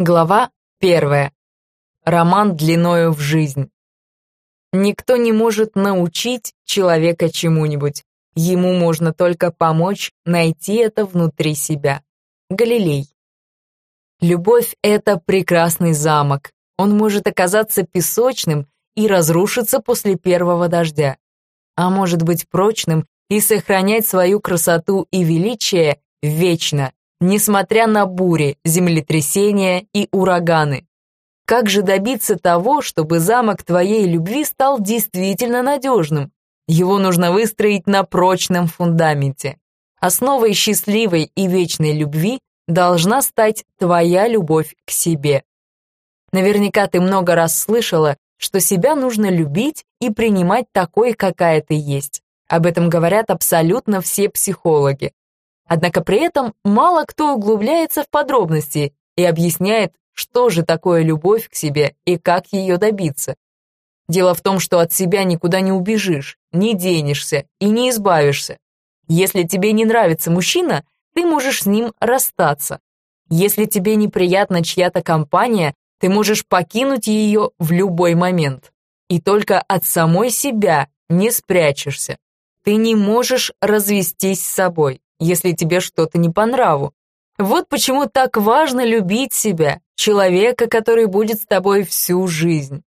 Глава первая. Роман длиною в жизнь. Никто не может научить человека чему-нибудь. Ему можно только помочь найти это внутри себя. Галилей. Любовь — это прекрасный замок. Он может оказаться песочным и разрушиться после первого дождя. А может быть прочным и сохранять свою красоту и величие вечно, несмотря на бури, землетрясения и ураганы. Как же добиться того, чтобы замок твоей любви стал действительно надежным? Его нужно выстроить на прочном фундаменте. Основой счастливой и вечной любви должна стать твоя любовь к себе. Наверняка ты много раз слышала, что себя нужно любить и принимать такой, какая ты есть. Об этом говорят абсолютно все психологи. Однако при этом мало кто углубляется в подробности и объясняет, что же такое любовь к себе и как ее добиться. Дело в том, что от себя никуда не убежишь, не денешься и не избавишься. Если тебе не нравится мужчина, ты можешь с ним расстаться. Если тебе неприятна чья-то компания, ты можешь покинуть ее в любой момент. И только от самой себя не спрячешься. Ты не можешь развестись с собой если тебе что-то не по нраву. Вот почему так важно любить себя, человека, который будет с тобой всю жизнь.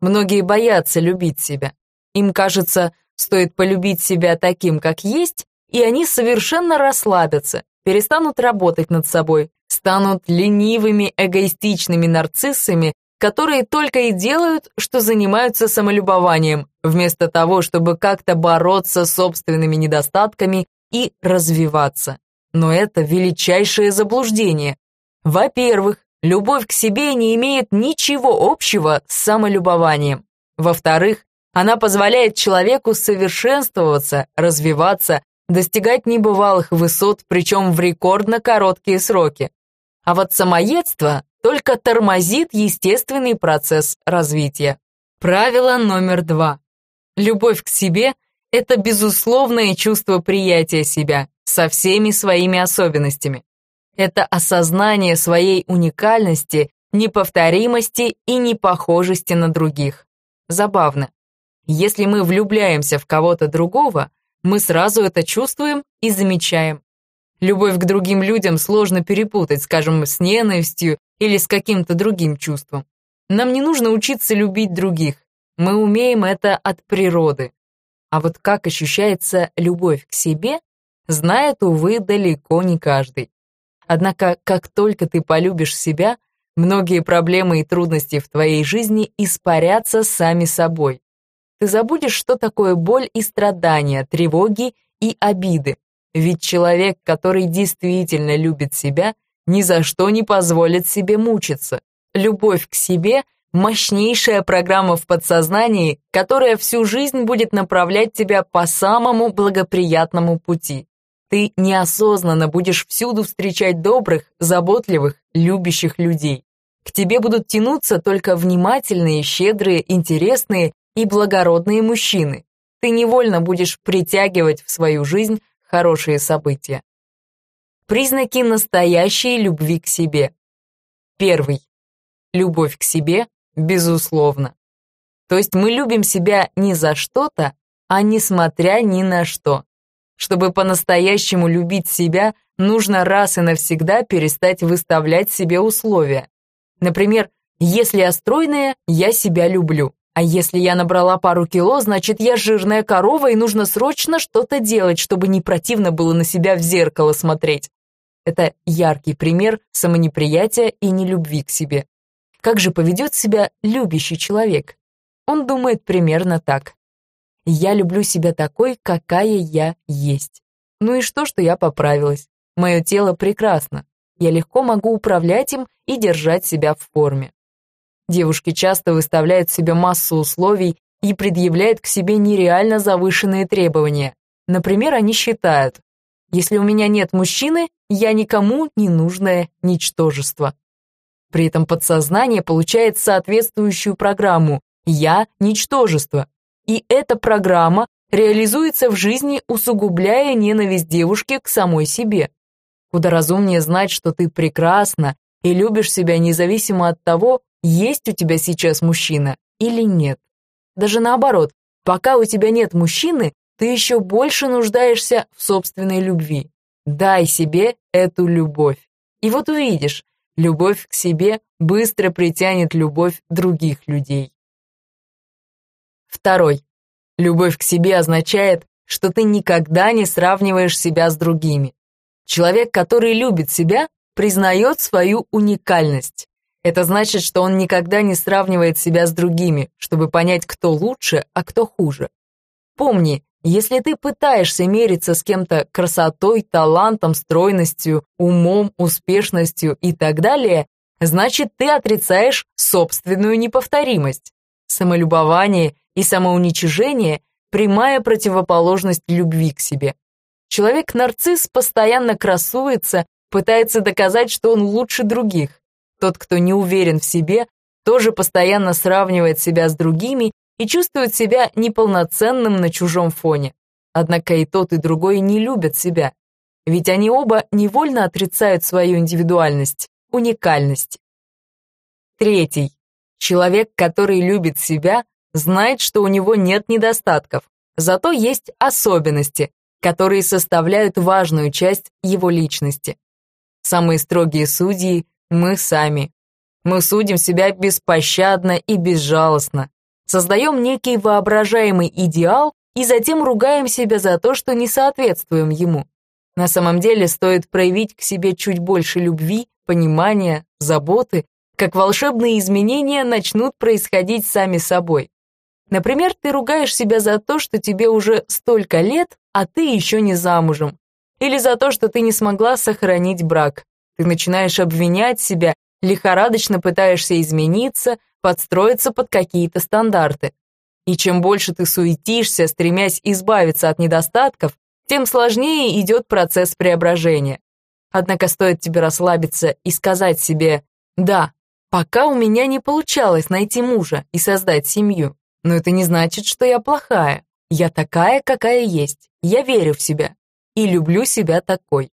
Многие боятся любить себя. Им кажется, стоит полюбить себя таким, как есть, и они совершенно расслабятся, перестанут работать над собой, станут ленивыми, эгоистичными нарциссами, которые только и делают, что занимаются самолюбованием, вместо того, чтобы как-то бороться с собственными недостатками и развиваться. Но это величайшее заблуждение. Во-первых, любовь к себе не имеет ничего общего с самолюбованием. Во-вторых, она позволяет человеку совершенствоваться, развиваться, достигать небывалых высот, причем в рекордно короткие сроки. А вот самоедство только тормозит естественный процесс развития. Правило номер два. Любовь к себе – это безусловное чувство приятия себя со всеми своими особенностями. Это осознание своей уникальности, неповторимости и непохожести на других. Забавно. Если мы влюбляемся в кого-то другого, мы сразу это чувствуем и замечаем. Любовь к другим людям сложно перепутать, скажем, с ненавистью или с каким-то другим чувством. Нам не нужно учиться любить других. Мы умеем это от природы. А вот как ощущается любовь к себе, знает, увы, далеко не каждый. Однако, как только ты полюбишь себя, многие проблемы и трудности в твоей жизни испарятся сами собой. Ты забудешь, что такое боль и страдания, тревоги и обиды. Ведь человек, который действительно любит себя, ни за что не позволит себе мучиться. Любовь к себе — мощнейшая программа в подсознании, которая всю жизнь будет направлять тебя по самому благоприятному пути. Ты неосознанно будешь всюду встречать добрых, заботливых, любящих людей. К тебе будут тянуться только внимательные, щедрые, интересные и благородные мужчины. Ты невольно будешь притягивать в свою жизнь хорошие события. Признаки настоящей любви к себе. Первый. Любовь к себе Безусловно. То есть мы любим себя не за что-то, а несмотря ни на что. Чтобы по-настоящему любить себя, нужно раз и навсегда перестать выставлять себе условия. Например, если я стройная, я себя люблю. А если я набрала пару кило, значит, я жирная корова, и нужно срочно что-то делать, чтобы не противно было на себя в зеркало смотреть. Это яркий пример самонеприятия и нелюбви к себе. Как же поведет себя любящий человек? Он думает примерно так. Я люблю себя такой, какая я есть. Ну и что, что я поправилась? Мое тело прекрасно. Я легко могу управлять им и держать себя в форме. Девушки часто выставляют себе массу условий и предъявляют к себе нереально завышенные требования. Например, они считают, если у меня нет мужчины, я никому не нужное ничтожество. При этом подсознание получает соответствующую программу «Я – ничтожество». И эта программа реализуется в жизни, усугубляя ненависть девушки к самой себе. Куда разумнее знать, что ты прекрасна, и любишь себя независимо от того, есть у тебя сейчас мужчина или нет. Даже наоборот, пока у тебя нет мужчины, ты еще больше нуждаешься в собственной любви. Дай себе эту любовь. И вот увидишь, любовь к себе быстро притянет любовь других людей. Второй. Любовь к себе означает, что ты никогда не сравниваешь себя с другими. Человек, который любит себя, признает свою уникальность. Это значит, что он никогда не сравнивает себя с другими, чтобы понять, кто лучше, а кто хуже. Помни, если ты пытаешься мериться с кем-то красотой, талантом, стройностью, умом, успешностью и так далее, значит, ты отрицаешь собственную неповторимость. Самолюбование и самоуничижение – прямая противоположность любви к себе. Человек-нарцисс постоянно красуется, пытается доказать, что он лучше других. Тот, кто не уверен в себе, тоже постоянно сравнивает себя с другими и чувствует себя неполноценным на чужом фоне. Однако и тот, и другой не любят себя, ведь они оба невольно отрицают свою индивидуальность, уникальность. Третий. Человек, который любит себя, знает, что у него нет недостатков, зато есть особенности, которые составляют важную часть его личности. Самые строгие судьи – мы сами. Мы судим себя беспощадно и безжалостно, создаем некий воображаемый идеал и затем ругаем себя за то, что не соответствуем ему. На самом деле стоит проявить к себе чуть больше любви, понимания, заботы, как волшебные изменения начнут происходить сами собой. Например, ты ругаешь себя за то, что тебе уже столько лет, а ты еще не замужем. Или за то, что ты не смогла сохранить брак. Ты начинаешь обвинять себя, лихорадочно пытаешься измениться, подстроиться под какие-то стандарты. И чем больше ты суетишься, стремясь избавиться от недостатков, тем сложнее идет процесс преображения. Однако стоит тебе расслабиться и сказать себе «Да, пока у меня не получалось найти мужа и создать семью, но это не значит, что я плохая. Я такая, какая есть. Я верю в себя и люблю себя такой.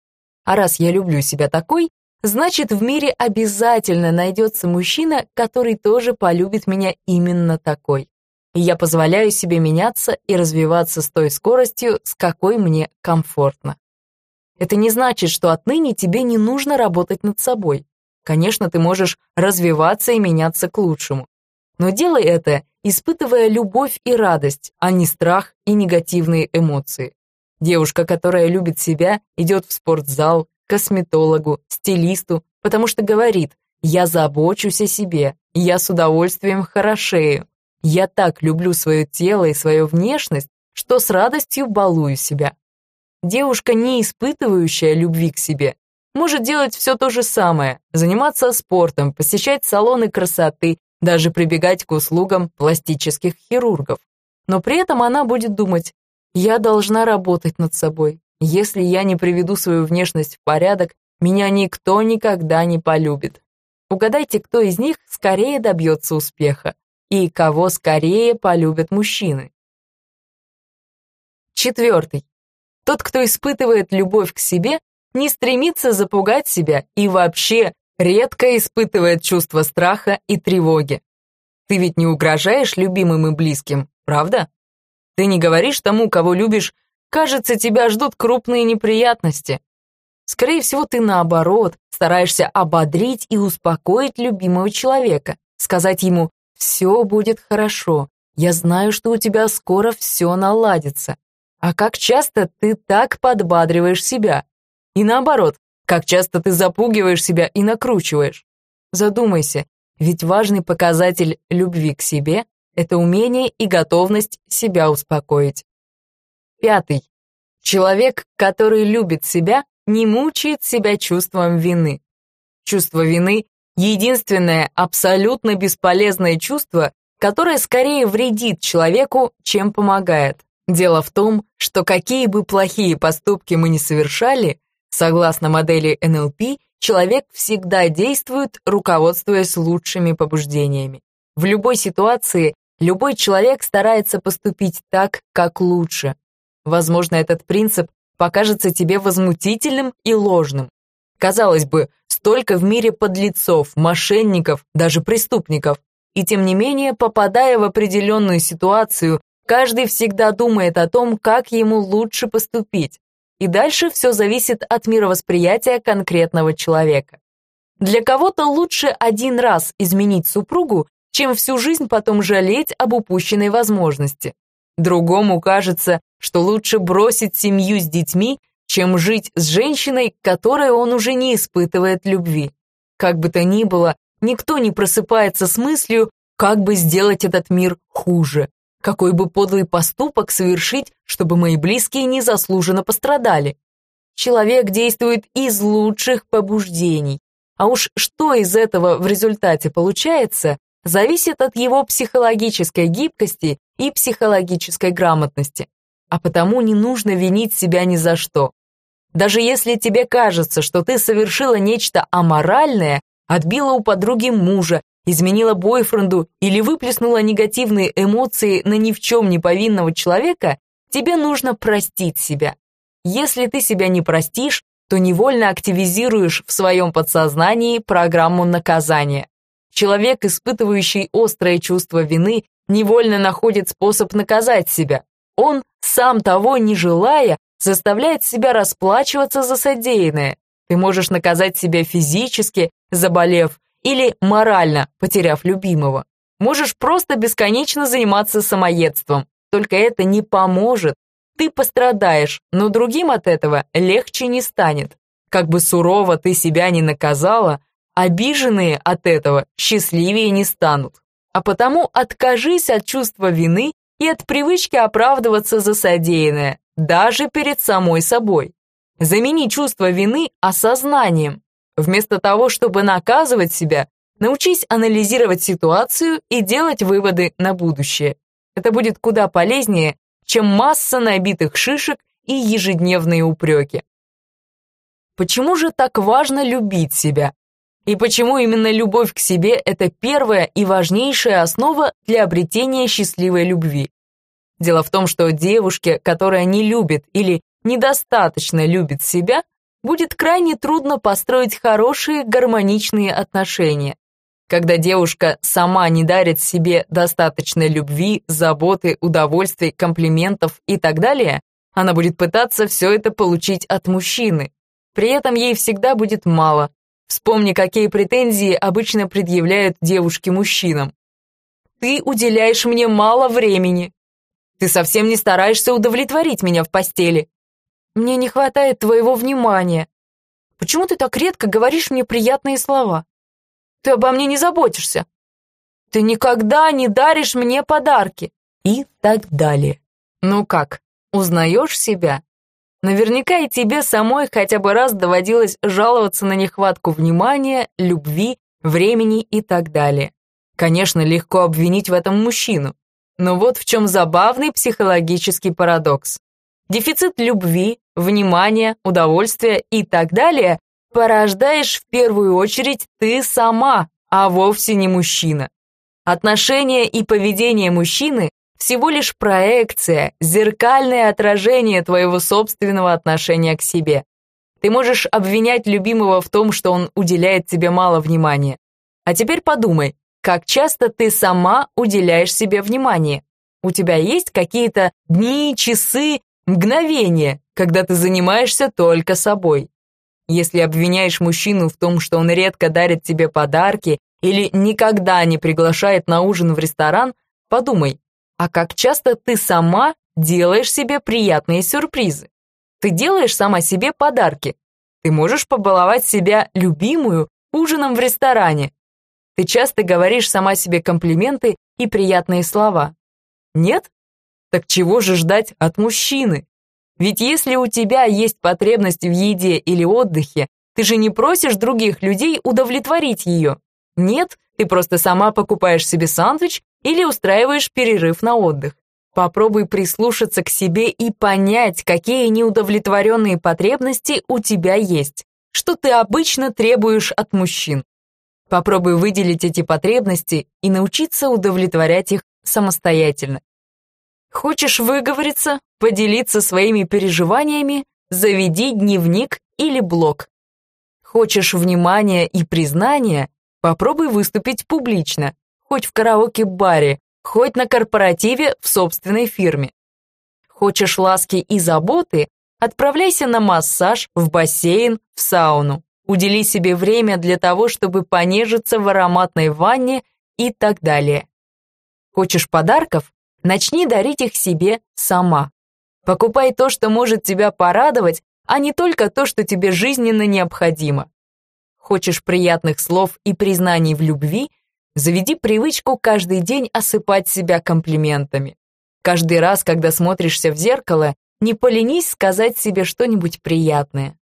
А раз я люблю себя такой, значит, в мире обязательно найдется мужчина, который тоже полюбит меня именно такой. Я позволяю себе меняться и развиваться с той скоростью, с какой мне комфортно. Это не значит, что отныне тебе не нужно работать над собой. Конечно, ты можешь развиваться и меняться к лучшему. Но делай это, испытывая любовь и радость, а не страх и негативные эмоции. Девушка, которая любит себя, идет в спортзал, косметологу, стилисту, потому что говорит «я забочусь о себе, я с удовольствием хорошею, я так люблю свое тело и свою внешность, что с радостью балую себя». Девушка, не испытывающая любви к себе, может делать все то же самое, заниматься спортом, посещать салоны красоты, даже прибегать к услугам пластических хирургов. Но при этом она будет думать, я должна работать над собой, если я не приведу свою внешность в порядок, меня никто никогда не полюбит. Угадайте, кто из них скорее добьется успеха и кого скорее полюбят мужчины. Четвертый. Тот, кто испытывает любовь к себе, не стремится запугать себя и вообще редко испытывает чувство страха и тревоги. Ты ведь не угрожаешь любимым и близким, правда? Ты не говоришь тому, кого любишь, Кажется, тебя ждут крупные неприятности. Скорее всего, ты наоборот, стараешься ободрить и успокоить любимого человека, сказать ему «все будет хорошо, я знаю, что у тебя скоро все наладится». А как часто ты так подбадриваешь себя? И наоборот, как часто ты запугиваешь себя и накручиваешь? Задумайся, ведь важный показатель любви к себе – это умение и готовность себя успокоить. Пятый. Человек, который любит себя, не мучает себя чувством вины. Чувство вины — единственное абсолютно бесполезное чувство, которое скорее вредит человеку, чем помогает. Дело в том, что какие бы плохие поступки мы ни совершали, согласно модели НЛП, человек всегда действует, руководствуясь лучшими побуждениями. В любой ситуации любой человек старается поступить так, как лучше. Возможно, этот принцип покажется тебе возмутительным и ложным. Казалось бы, Столько в мире подлецов, мошенников, даже преступников. И тем не менее, попадая в определенную ситуацию, каждый всегда думает о том, как ему лучше поступить. И дальше все зависит от мировосприятия конкретного человека. Для кого-то лучше один раз изменить супругу, чем всю жизнь потом жалеть об упущенной возможности. Другому кажется, что лучше бросить семью с детьми, чем жить с женщиной, которой он уже не испытывает любви. Как бы то ни было, никто не просыпается с мыслью, как бы сделать этот мир хуже, какой бы подлый поступок совершить, чтобы мои близкие незаслуженно пострадали. Человек действует из лучших побуждений. А уж что из этого в результате получается, зависит от его психологической гибкости и психологической грамотности. А потому не нужно винить себя ни за что. Даже если тебе кажется, что ты совершила нечто аморальное, отбила у подруги мужа, изменила бойфренду или выплеснула негативные эмоции на ни в чем не повинного человека, тебе нужно простить себя. Если ты себя не простишь, то невольно активизируешь в своем подсознании программу наказания. Человек, испытывающий острое чувство вины, невольно находит способ наказать себя. Он, сам того не желая, заставляет себя расплачиваться за содеянное. Ты можешь наказать себя физически, заболев, или морально, потеряв любимого. Можешь просто бесконечно заниматься самоедством, только это не поможет. Ты пострадаешь, но другим от этого легче не станет. Как бы сурово ты себя не наказала, обиженные от этого счастливее не станут. А потому откажись от чувства вины и от привычки оправдываться за содеянное, даже перед самой собой. Замени чувство вины осознанием. Вместо того, чтобы наказывать себя, научись анализировать ситуацию и делать выводы на будущее. Это будет куда полезнее, чем масса набитых шишек и ежедневные упреки. Почему же так важно любить себя? И почему именно любовь к себе – это первая и важнейшая основа для обретения счастливой любви? Дело в том, что девушке, которая не любит или недостаточно любит себя, будет крайне трудно построить хорошие гармоничные отношения. Когда девушка сама не дарит себе достаточно любви, заботы, удовольствий, комплиментов и так далее, она будет пытаться все это получить от мужчины. При этом ей всегда будет мало, Вспомни, какие претензии обычно предъявляют девушки мужчинам. Ты уделяешь мне мало времени. Ты совсем не стараешься удовлетворить меня в постели. Мне не хватает твоего внимания. Почему ты так редко говоришь мне приятные слова? Ты обо мне не заботишься. Ты никогда не даришь мне подарки. И так далее. Ну как, узнаешь себя? Наверняка и тебе самой хотя бы раз доводилось жаловаться на нехватку внимания, любви, времени и так далее. Конечно, легко обвинить в этом мужчину. Но вот в чем забавный психологический парадокс. Дефицит любви, внимания, удовольствия и так далее порождаешь в первую очередь ты сама, а вовсе не мужчина. Отношения и поведение мужчины всего лишь проекция, зеркальное отражение твоего собственного отношения к себе. Ты можешь обвинять любимого в том, что он уделяет тебе мало внимания. А теперь подумай, как часто ты сама уделяешь себе внимание? У тебя есть какие-то дни, часы, мгновения, когда ты занимаешься только собой? Если обвиняешь мужчину в том, что он редко дарит тебе подарки или никогда не приглашает на ужин в ресторан, подумай, а как часто ты сама делаешь себе приятные сюрпризы. Ты делаешь сама себе подарки. Ты можешь побаловать себя любимую ужином в ресторане. Ты часто говоришь сама себе комплименты и приятные слова. Нет? Так чего же ждать от мужчины? Ведь если у тебя есть потребность в еде или отдыхе, ты же не просишь других людей удовлетворить ее. Нет, ты просто сама покупаешь себе сандвич или устраиваешь перерыв на отдых. Попробуй прислушаться к себе и понять, какие неудовлетворенные потребности у тебя есть, что ты обычно требуешь от мужчин. Попробуй выделить эти потребности и научиться удовлетворять их самостоятельно. Хочешь выговориться, поделиться своими переживаниями, заведи дневник или блог. Хочешь внимания и признания? Попробуй выступить публично, хоть в караоке-баре, хоть на корпоративе в собственной фирме. Хочешь ласки и заботы? Отправляйся на массаж, в бассейн, в сауну. Удели себе время для того, чтобы понежиться в ароматной ванне и так далее. Хочешь подарков? Начни дарить их себе сама. Покупай то, что может тебя порадовать, а не только то, что тебе жизненно необходимо. Хочешь приятных слов и признаний в любви? Заведи привычку каждый день осыпать себя комплиментами. Каждый раз, когда смотришься в зеркало, не поленись сказать себе что-нибудь приятное.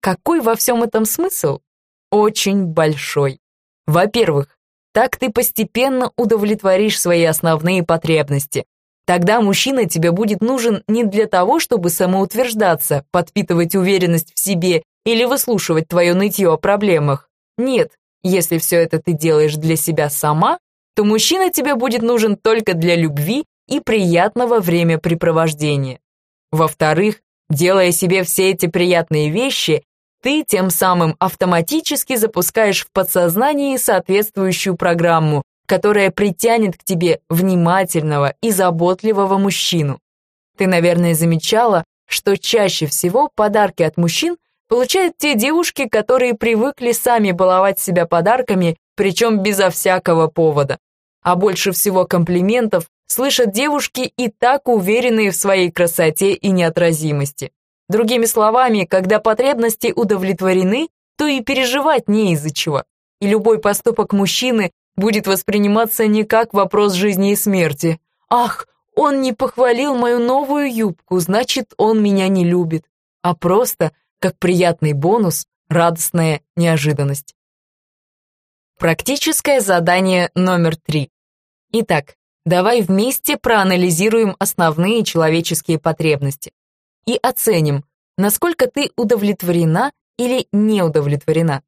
Какой во всем этом смысл? Очень большой. Во-первых, так ты постепенно удовлетворишь свои основные потребности. Тогда мужчина тебе будет нужен не для того, чтобы самоутверждаться, подпитывать уверенность в себе или выслушивать твое нытье о проблемах. Нет, если все это ты делаешь для себя сама, то мужчина тебе будет нужен только для любви и приятного времяпрепровождения. Во-вторых, делая себе все эти приятные вещи, ты тем самым автоматически запускаешь в подсознании соответствующую программу, которая притянет к тебе внимательного и заботливого мужчину. Ты, наверное, замечала, что чаще всего подарки от мужчин получают те девушки, которые привыкли сами баловать себя подарками, причем безо всякого повода. А больше всего комплиментов слышат девушки и так уверенные в своей красоте и неотразимости. Другими словами, когда потребности удовлетворены, то и переживать не из-за чего. И любой поступок мужчины будет восприниматься не как вопрос жизни и смерти. «Ах, он не похвалил мою новую юбку, значит, он меня не любит», а просто как приятный бонус, радостная неожиданность. Практическое задание номер три. Итак, Давай вместе проанализируем основные человеческие потребности и оценим, насколько ты удовлетворена или не удовлетворена.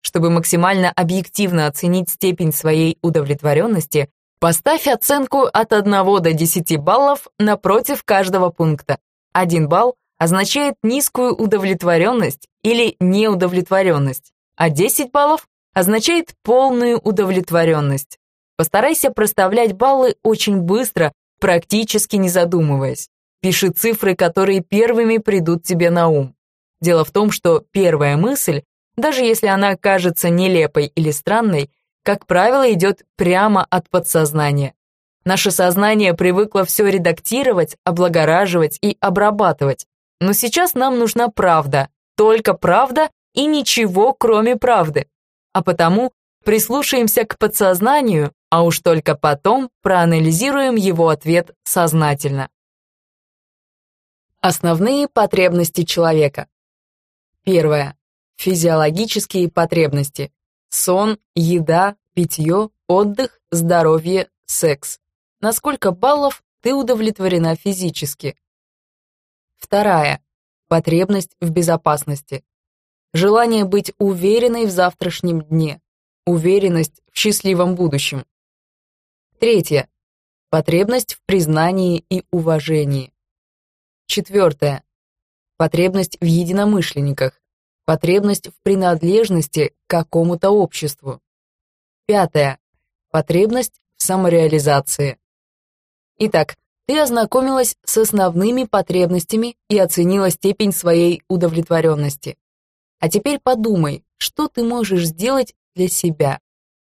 Чтобы максимально объективно оценить степень своей удовлетворенности, поставь оценку от 1 до 10 баллов напротив каждого пункта. 1 балл означает низкую удовлетворенность или неудовлетворенность, а 10 баллов означает полную удовлетворенность. Постарайся проставлять баллы очень быстро, практически не задумываясь. Пиши цифры, которые первыми придут тебе на ум. Дело в том, что первая мысль, даже если она кажется нелепой или странной, как правило, идет прямо от подсознания. Наше сознание привыкло все редактировать, облагораживать и обрабатывать. Но сейчас нам нужна правда, только правда и ничего, кроме правды. А потому прислушаемся к подсознанию а уж только потом проанализируем его ответ сознательно. Основные потребности человека. Первое. Физиологические потребности. Сон, еда, питье, отдых, здоровье, секс. На сколько баллов ты удовлетворена физически? Вторая. Потребность в безопасности. Желание быть уверенной в завтрашнем дне. Уверенность в счастливом будущем. Третье. Потребность в признании и уважении. Четвертое. Потребность в единомышленниках. Потребность в принадлежности к какому-то обществу. Пятое. Потребность в самореализации. Итак, ты ознакомилась с основными потребностями и оценила степень своей удовлетворенности. А теперь подумай, что ты можешь сделать для себя.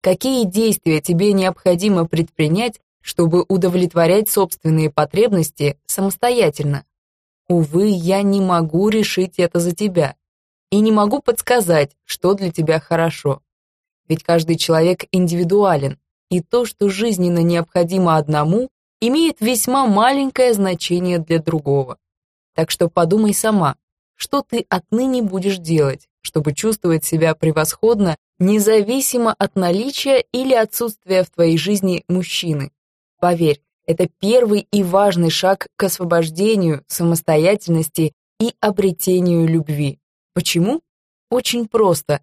Какие действия тебе необходимо предпринять, чтобы удовлетворять собственные потребности самостоятельно? Увы, я не могу решить это за тебя. И не могу подсказать, что для тебя хорошо. Ведь каждый человек индивидуален, и то, что жизненно необходимо одному, имеет весьма маленькое значение для другого. Так что подумай сама, что ты отныне будешь делать, чтобы чувствовать себя превосходно независимо от наличия или отсутствия в твоей жизни мужчины. Поверь, это первый и важный шаг к освобождению, самостоятельности и обретению любви. Почему? Очень просто.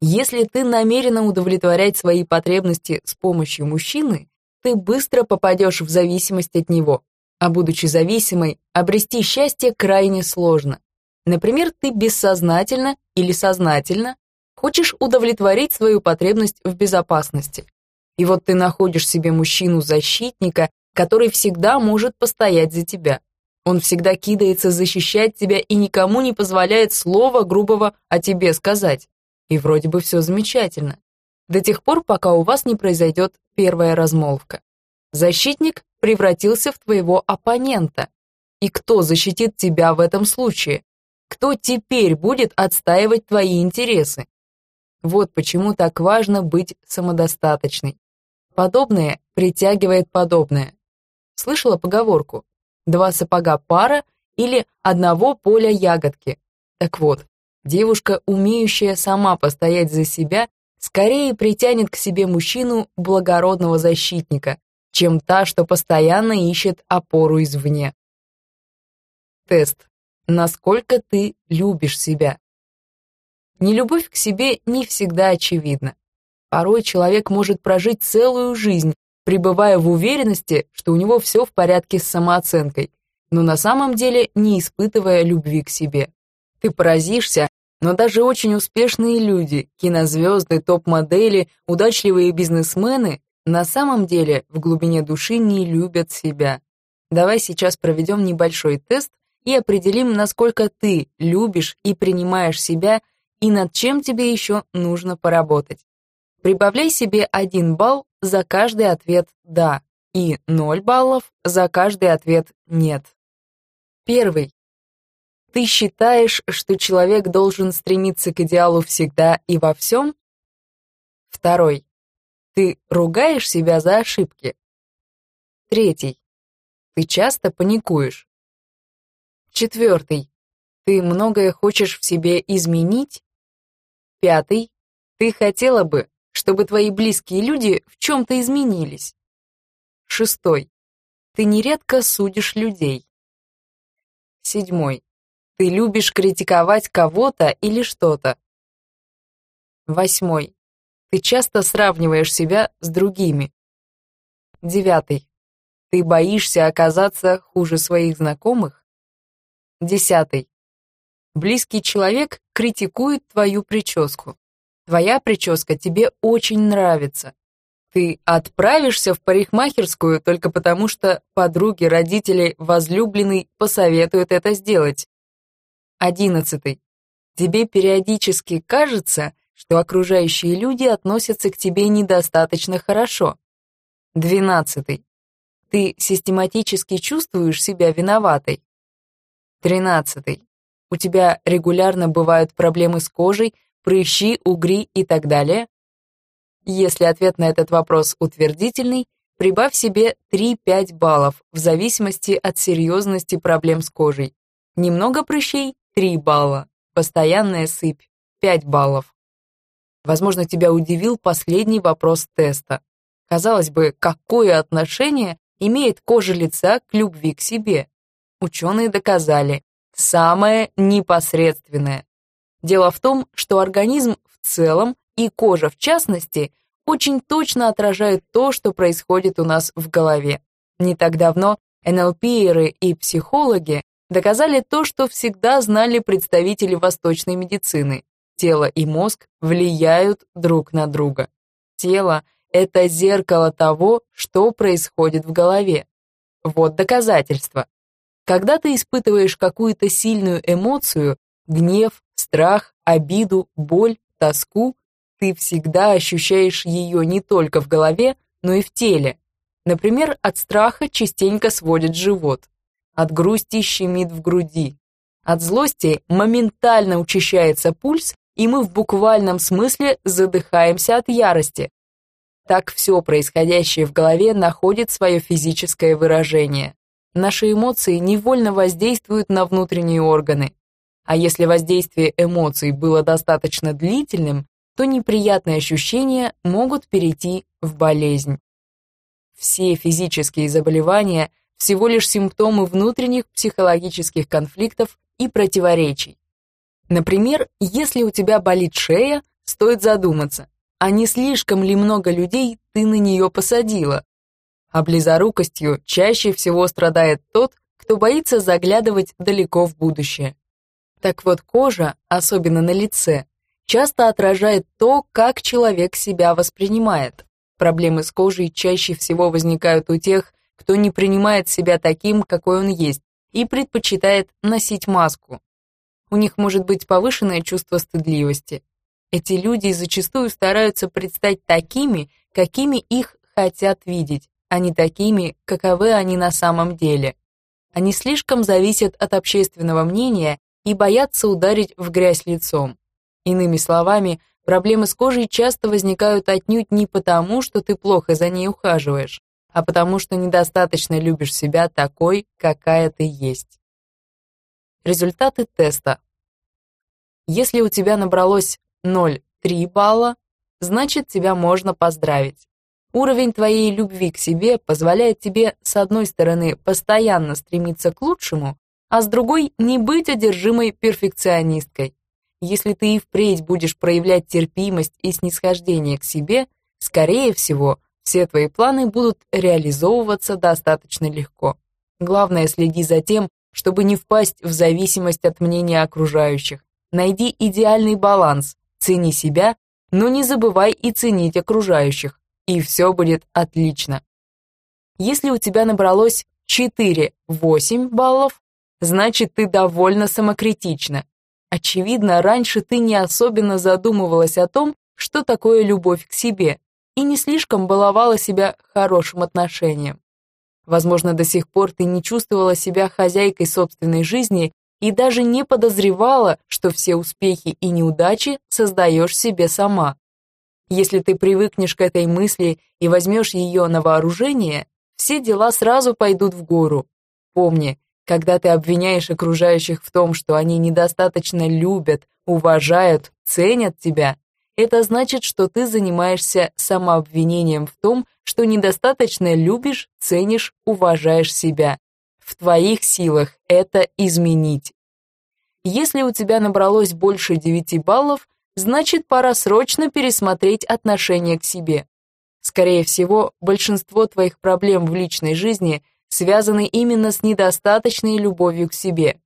Если ты намерена удовлетворять свои потребности с помощью мужчины, ты быстро попадешь в зависимость от него, а будучи зависимой, обрести счастье крайне сложно. Например, ты бессознательно или сознательно Хочешь удовлетворить свою потребность в безопасности. И вот ты находишь себе мужчину-защитника, который всегда может постоять за тебя. Он всегда кидается защищать тебя и никому не позволяет слова грубого о тебе сказать. И вроде бы все замечательно. До тех пор, пока у вас не произойдет первая размолвка. Защитник превратился в твоего оппонента. И кто защитит тебя в этом случае? Кто теперь будет отстаивать твои интересы? Вот почему так важно быть самодостаточной. Подобное притягивает подобное. Слышала поговорку «два сапога пара» или «одного поля ягодки». Так вот, девушка, умеющая сама постоять за себя, скорее притянет к себе мужчину благородного защитника, чем та, что постоянно ищет опору извне. Тест. Насколько ты любишь себя? Нелюбовь к себе не всегда очевидна. Порой человек может прожить целую жизнь, пребывая в уверенности, что у него все в порядке с самооценкой, но на самом деле не испытывая любви к себе. Ты поразишься, но даже очень успешные люди, кинозвезды, топ-модели, удачливые бизнесмены на самом деле в глубине души не любят себя. Давай сейчас проведем небольшой тест и определим, насколько ты любишь и принимаешь себя и над чем тебе еще нужно поработать. Прибавляй себе 1 балл за каждый ответ «да» и 0 баллов за каждый ответ «нет». Первый. Ты считаешь, что человек должен стремиться к идеалу всегда и во всем? Второй. Ты ругаешь себя за ошибки? Третий. Ты часто паникуешь? Четвертый. Ты многое хочешь в себе изменить? Пятый. Ты хотела бы, чтобы твои близкие люди в чем-то изменились. Шестой. Ты нередко судишь людей. Седьмой. Ты любишь критиковать кого-то или что-то. Восьмой. Ты часто сравниваешь себя с другими. Девятый. Ты боишься оказаться хуже своих знакомых. Десятый. Близкий человек критикует твою прическу. Твоя прическа тебе очень нравится. Ты отправишься в парикмахерскую только потому, что подруги, родители, возлюбленный посоветуют это сделать. Одиннадцатый. Тебе периодически кажется, что окружающие люди относятся к тебе недостаточно хорошо. Двенадцатый. Ты систематически чувствуешь себя виноватой. Тринадцатый. У тебя регулярно бывают проблемы с кожей, прыщи, угри и так далее? Если ответ на этот вопрос утвердительный, прибавь себе 3-5 баллов в зависимости от серьезности проблем с кожей. Немного прыщей – 3 балла, постоянная сыпь – 5 баллов. Возможно, тебя удивил последний вопрос теста. Казалось бы, какое отношение имеет кожа лица к любви к себе? Ученые доказали, самое непосредственное. Дело в том, что организм в целом и кожа в частности очень точно отражают то, что происходит у нас в голове. Не так давно НЛПеры и психологи доказали то, что всегда знали представители восточной медицины. Тело и мозг влияют друг на друга. Тело — это зеркало того, что происходит в голове. Вот доказательство. Когда ты испытываешь какую-то сильную эмоцию, гнев, страх, обиду, боль, тоску, ты всегда ощущаешь ее не только в голове, но и в теле. Например, от страха частенько сводит живот, от грусти щемит в груди, от злости моментально учащается пульс, и мы в буквальном смысле задыхаемся от ярости. Так все происходящее в голове находит свое физическое выражение. Наши эмоции невольно воздействуют на внутренние органы, а если воздействие эмоций было достаточно длительным, то неприятные ощущения могут перейти в болезнь. Все физические заболевания всего лишь симптомы внутренних психологических конфликтов и противоречий. Например, если у тебя болит шея, стоит задуматься, а не слишком ли много людей ты на нее посадила? А близорукостью чаще всего страдает тот, кто боится заглядывать далеко в будущее. Так вот, кожа, особенно на лице, часто отражает то, как человек себя воспринимает. Проблемы с кожей чаще всего возникают у тех, кто не принимает себя таким, какой он есть, и предпочитает носить маску. У них может быть повышенное чувство стыдливости. Эти люди зачастую стараются предстать такими, какими их хотят видеть, а не такими, каковы они на самом деле. Они слишком зависят от общественного мнения и боятся ударить в грязь лицом. Иными словами, проблемы с кожей часто возникают отнюдь не потому, что ты плохо за ней ухаживаешь, а потому что недостаточно любишь себя такой, какая ты есть. Результаты теста. Если у тебя набралось 0,3 балла, значит тебя можно поздравить. Уровень твоей любви к себе позволяет тебе, с одной стороны, постоянно стремиться к лучшему, а с другой — не быть одержимой перфекционисткой. Если ты и впредь будешь проявлять терпимость и снисхождение к себе, скорее всего, все твои планы будут реализовываться достаточно легко. Главное, следи за тем, чтобы не впасть в зависимость от мнения окружающих. Найди идеальный баланс, цени себя, но не забывай и ценить окружающих, и все будет отлично. Если у тебя набралось 4-8 баллов, значит ты довольно самокритична. Очевидно, раньше ты не особенно задумывалась о том, что такое любовь к себе, и не слишком баловала себя хорошим отношением. Возможно, до сих пор ты не чувствовала себя хозяйкой собственной жизни и даже не подозревала, что все успехи и неудачи создаешь себе сама. Если ты привыкнешь к этой мысли и возьмешь ее на вооружение, все дела сразу пойдут в гору. Помни, когда ты обвиняешь окружающих в том, что они недостаточно любят, уважают, ценят тебя, это значит, что ты занимаешься самообвинением в том, что недостаточно любишь, ценишь, уважаешь себя. В твоих силах это изменить. Если у тебя набралось больше 9 баллов, значит, пора срочно пересмотреть отношение к себе. Скорее всего, большинство твоих проблем в личной жизни связаны именно с недостаточной любовью к себе.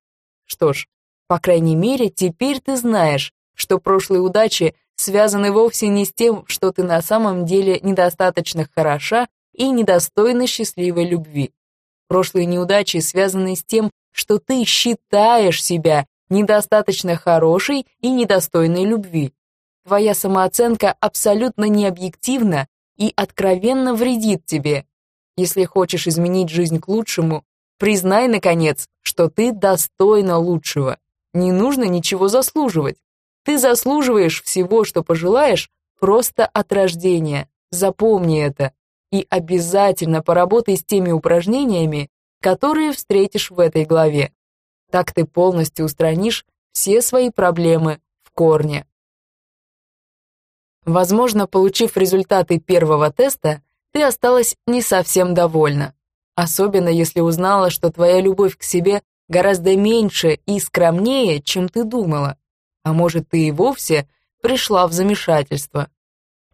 Что ж, по крайней мере, теперь ты знаешь, что прошлые удачи связаны вовсе не с тем, что ты на самом деле недостаточно хороша и недостойна счастливой любви. Прошлые неудачи связаны с тем, что ты считаешь себя недостаточно хорошей и недостойной любви. Твоя самооценка абсолютно необъективна и откровенно вредит тебе. Если хочешь изменить жизнь к лучшему, признай, наконец, что ты достойна лучшего. Не нужно ничего заслуживать. Ты заслуживаешь всего, что пожелаешь, просто от рождения. Запомни это. И обязательно поработай с теми упражнениями, которые встретишь в этой главе. Так ты полностью устранишь все свои проблемы в корне. Возможно, получив результаты первого теста, ты осталась не совсем довольна. Особенно если узнала, что твоя любовь к себе гораздо меньше и скромнее, чем ты думала а может, ты и вовсе пришла в замешательство.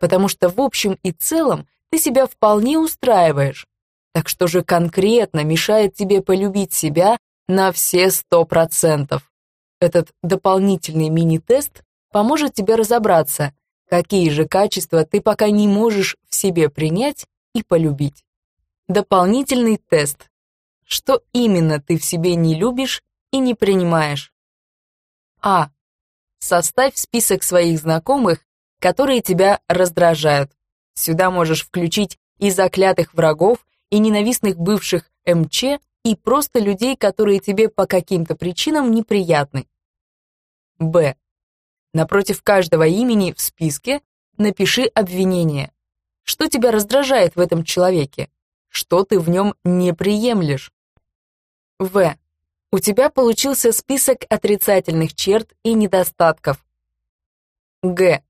Потому что в общем и целом ты себя вполне устраиваешь. Так что же конкретно мешает тебе полюбить себя на все сто процентов? Этот дополнительный мини-тест поможет тебе разобраться, какие же качества ты пока не можешь в себе принять и полюбить. Дополнительный тест. Что именно ты в себе не любишь и не принимаешь? А. Составь список своих знакомых, которые тебя раздражают. Сюда можешь включить и заклятых врагов, и ненавистных бывших МЧ, и просто людей, которые тебе по каким-то причинам неприятны. Б. Напротив каждого имени в списке напиши обвинение. Что тебя раздражает в этом человеке? Что ты в нем не приемлешь? В. У тебя получился список отрицательных черт и недостатков. Г.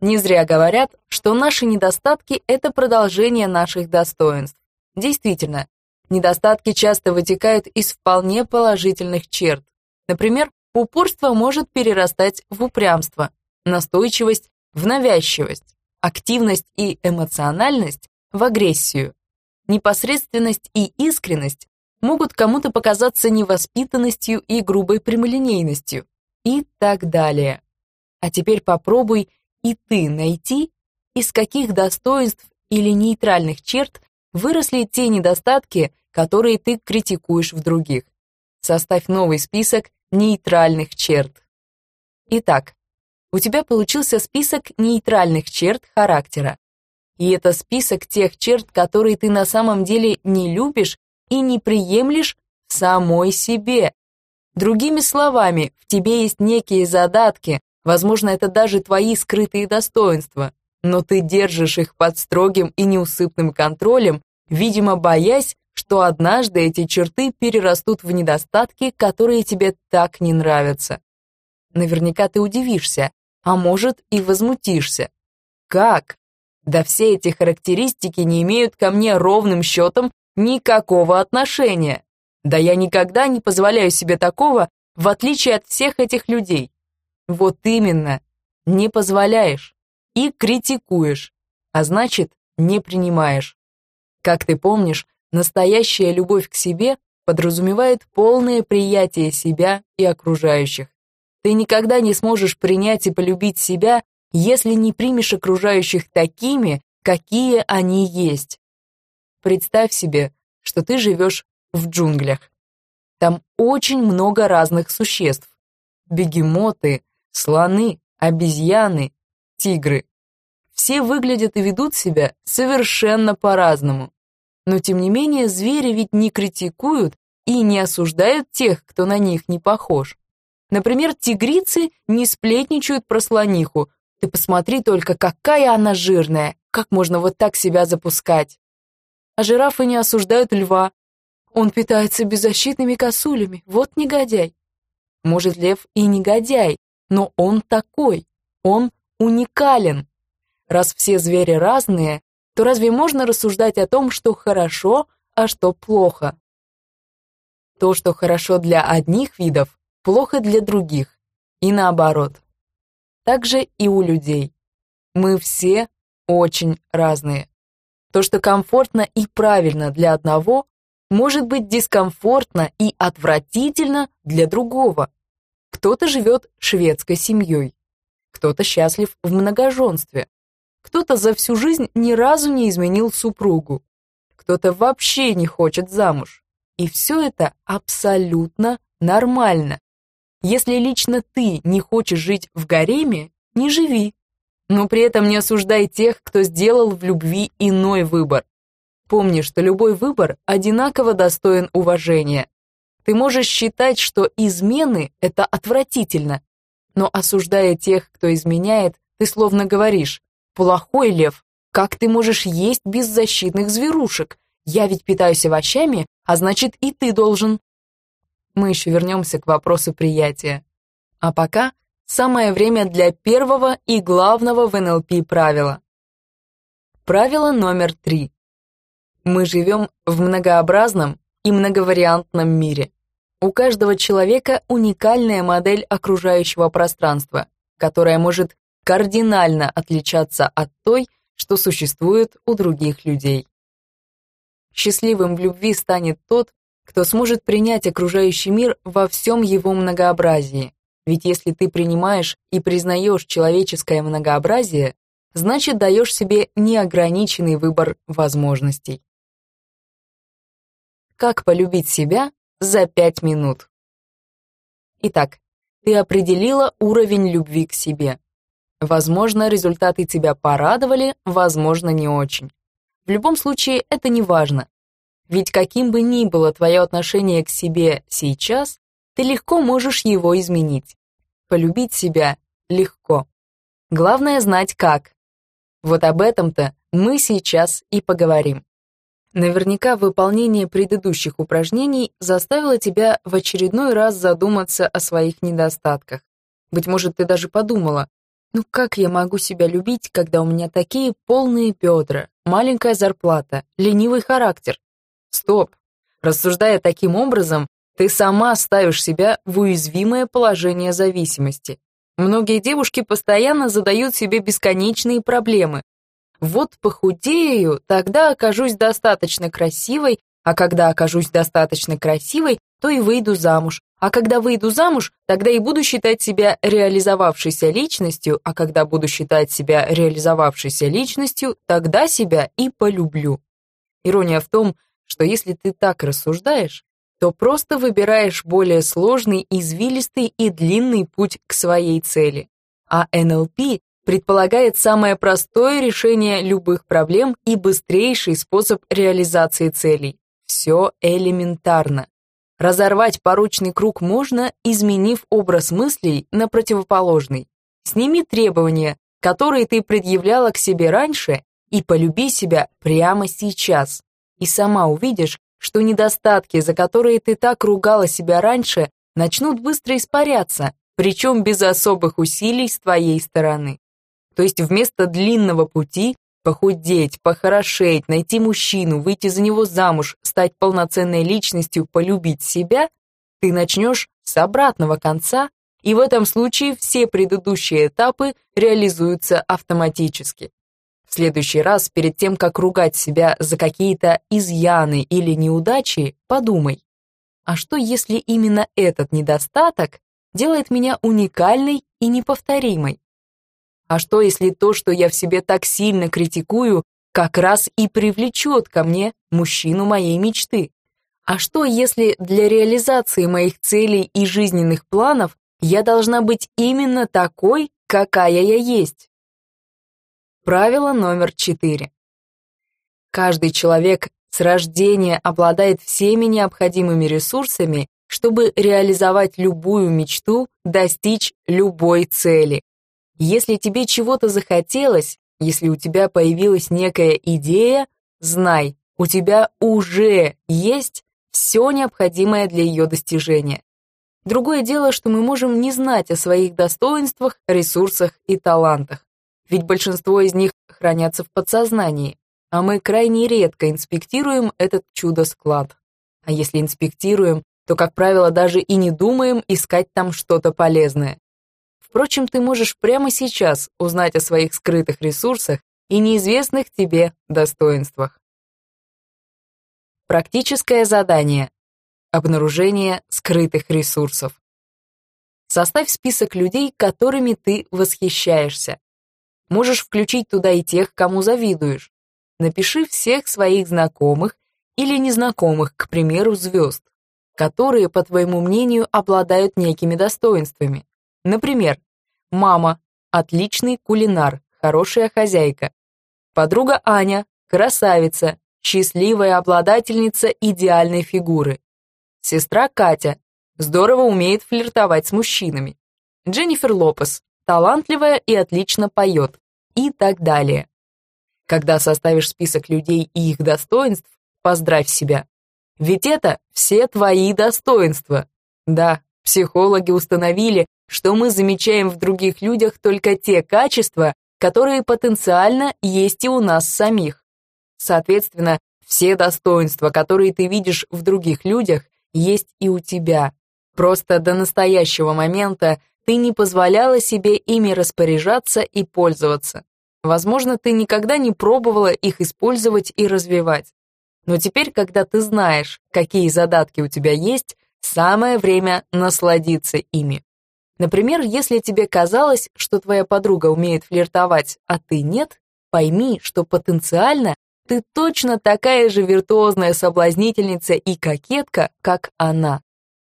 Не зря говорят, что наши недостатки — это продолжение наших достоинств. Действительно, недостатки часто вытекают из вполне положительных черт. Например, упорство может перерастать в упрямство, настойчивость — в навязчивость, активность и эмоциональность — в агрессию, непосредственность и искренность могут кому-то показаться невоспитанностью и грубой прямолинейностью и так далее. А теперь попробуй и ты найти, из каких достоинств или нейтральных черт выросли те недостатки, которые ты критикуешь в других. Составь новый список нейтральных черт. Итак, у тебя получился список нейтральных черт характера. И это список тех черт, которые ты на самом деле не любишь и не приемлешь самой себе. Другими словами, в тебе есть некие задатки, возможно, это даже твои скрытые достоинства, но ты держишь их под строгим и неусыпным контролем, видимо, боясь, что однажды эти черты перерастут в недостатки, которые тебе так не нравятся. Наверняка ты удивишься, а может и возмутишься. Как? Да все эти характеристики не имеют ко мне ровным счетом никакого отношения. Да я никогда не позволяю себе такого, в отличие от всех этих людей. Вот именно, не позволяешь и критикуешь, а значит, не принимаешь. Как ты помнишь, настоящая любовь к себе подразумевает полное приятие себя и окружающих. Ты никогда не сможешь принять и полюбить себя, если не примешь окружающих такими, какие они есть. Представь себе, что ты живешь в джунглях. Там очень много разных существ. Бегемоты, слоны, обезьяны, тигры. Все выглядят и ведут себя совершенно по-разному. Но тем не менее звери ведь не критикуют и не осуждают тех, кто на них не похож. Например, тигрицы не сплетничают про слониху. Ты посмотри только, какая она жирная, как можно вот так себя запускать. А жирафы не осуждают льва, он питается беззащитными косулями, вот негодяй. Может, лев и негодяй, но он такой, он уникален. Раз все звери разные, то разве можно рассуждать о том, что хорошо, а что плохо? То, что хорошо для одних видов, плохо для других, и наоборот. Так же и у людей. Мы все очень разные. То, что комфортно и правильно для одного, может быть дискомфортно и отвратительно для другого. Кто-то живет шведской семьей, кто-то счастлив в многоженстве, кто-то за всю жизнь ни разу не изменил супругу, кто-то вообще не хочет замуж. И все это абсолютно нормально. Если лично ты не хочешь жить в гареме, не живи. Но при этом не осуждай тех, кто сделал в любви иной выбор. Помни, что любой выбор одинаково достоин уважения. Ты можешь считать, что измены — это отвратительно, но осуждая тех, кто изменяет, ты словно говоришь «Плохой лев, как ты можешь есть беззащитных зверушек? Я ведь питаюсь овощами, а значит и ты должен». Мы еще вернемся к вопросу приятия. А пока самое время для первого и главного в НЛП правила. Правило номер три. Мы живем в многообразном и многовариантном мире. У каждого человека уникальная модель окружающего пространства, которая может кардинально отличаться от той, что существует у других людей. Счастливым в любви станет тот, кто сможет принять окружающий мир во всем его многообразии. Ведь если ты принимаешь и признаешь человеческое многообразие, значит даешь себе неограниченный выбор возможностей. Как полюбить себя за пять минут. Итак, ты определила уровень любви к себе. Возможно, результаты тебя порадовали, возможно, не очень. В любом случае, это не важно. Ведь каким бы ни было твое отношение к себе сейчас, ты легко можешь его изменить. Полюбить себя легко. Главное знать как. Вот об этом-то мы сейчас и поговорим. Наверняка выполнение предыдущих упражнений заставило тебя в очередной раз задуматься о своих недостатках. Быть может, ты даже подумала, ну как я могу себя любить, когда у меня такие полные бедра, маленькая зарплата, ленивый характер? Стоп! Рассуждая таким образом, ты сама ставишь себя в уязвимое положение зависимости. Многие девушки постоянно задают себе бесконечные проблемы, вот похудею, тогда окажусь достаточно красивой, а когда окажусь достаточно красивой, то и выйду замуж. А когда выйду замуж, тогда и буду считать себя реализовавшейся личностью, а когда буду считать себя реализовавшейся личностью, тогда себя и полюблю. Ирония в том, что если ты так рассуждаешь, то просто выбираешь более сложный, извилистый и длинный путь к своей цели. А НЛП предполагает самое простое решение любых проблем и быстрейший способ реализации целей. Все элементарно. Разорвать порочный круг можно, изменив образ мыслей на противоположный. Сними требования, которые ты предъявляла к себе раньше, и полюби себя прямо сейчас. И сама увидишь, что недостатки, за которые ты так ругала себя раньше, начнут быстро испаряться, причем без особых усилий с твоей стороны. То есть вместо длинного пути похудеть, похорошеть, найти мужчину, выйти за него замуж, стать полноценной личностью, полюбить себя, ты начнешь с обратного конца, и в этом случае все предыдущие этапы реализуются автоматически. Следующий раз, перед тем, как ругать себя за какие-то изъяны или неудачи, подумай, а что если именно этот недостаток делает меня уникальной и неповторимой? А что, если то, что я в себе так сильно критикую, как раз и привлечет ко мне мужчину моей мечты? А что, если для реализации моих целей и жизненных планов я должна быть именно такой, какая я есть? Правило номер четыре. Каждый человек с рождения обладает всеми необходимыми ресурсами, чтобы реализовать любую мечту, достичь любой цели. Если тебе чего-то захотелось, если у тебя появилась некая идея, знай, у тебя уже есть все необходимое для ее достижения. Другое дело, что мы можем не знать о своих достоинствах, ресурсах и талантах, ведь большинство из них хранятся в подсознании, а мы крайне редко инспектируем этот чудо-склад. А если инспектируем, то, как правило, даже и не думаем искать там что-то полезное. Впрочем, ты можешь прямо сейчас узнать о своих скрытых ресурсах и неизвестных тебе достоинствах. Практическое задание. Обнаружение скрытых ресурсов. Составь список людей, которыми ты восхищаешься. Можешь включить туда и тех, кому завидуешь. Напиши всех своих знакомых или незнакомых, к примеру, звезд, которые, по твоему мнению, обладают некими достоинствами. Например, Мама – отличный кулинар, хорошая хозяйка. Подруга Аня – красавица, счастливая обладательница идеальной фигуры. Сестра Катя – здорово умеет флиртовать с мужчинами. Дженнифер Лопес – талантливая и отлично поет. И так далее. Когда составишь список людей и их достоинств, поздравь себя. Ведь это все твои достоинства. Да, психологи установили, что мы замечаем в других людях только те качества, которые потенциально есть и у нас самих. Соответственно, все достоинства, которые ты видишь в других людях, есть и у тебя. Просто до настоящего момента ты не позволяла себе ими распоряжаться и пользоваться. Возможно, ты никогда не пробовала их использовать и развивать. Но теперь, когда ты знаешь, какие задатки у тебя есть, самое время насладиться ими. Например, если тебе казалось, что твоя подруга умеет флиртовать, а ты нет, пойми, что потенциально ты точно такая же виртуозная соблазнительница и кокетка, как она.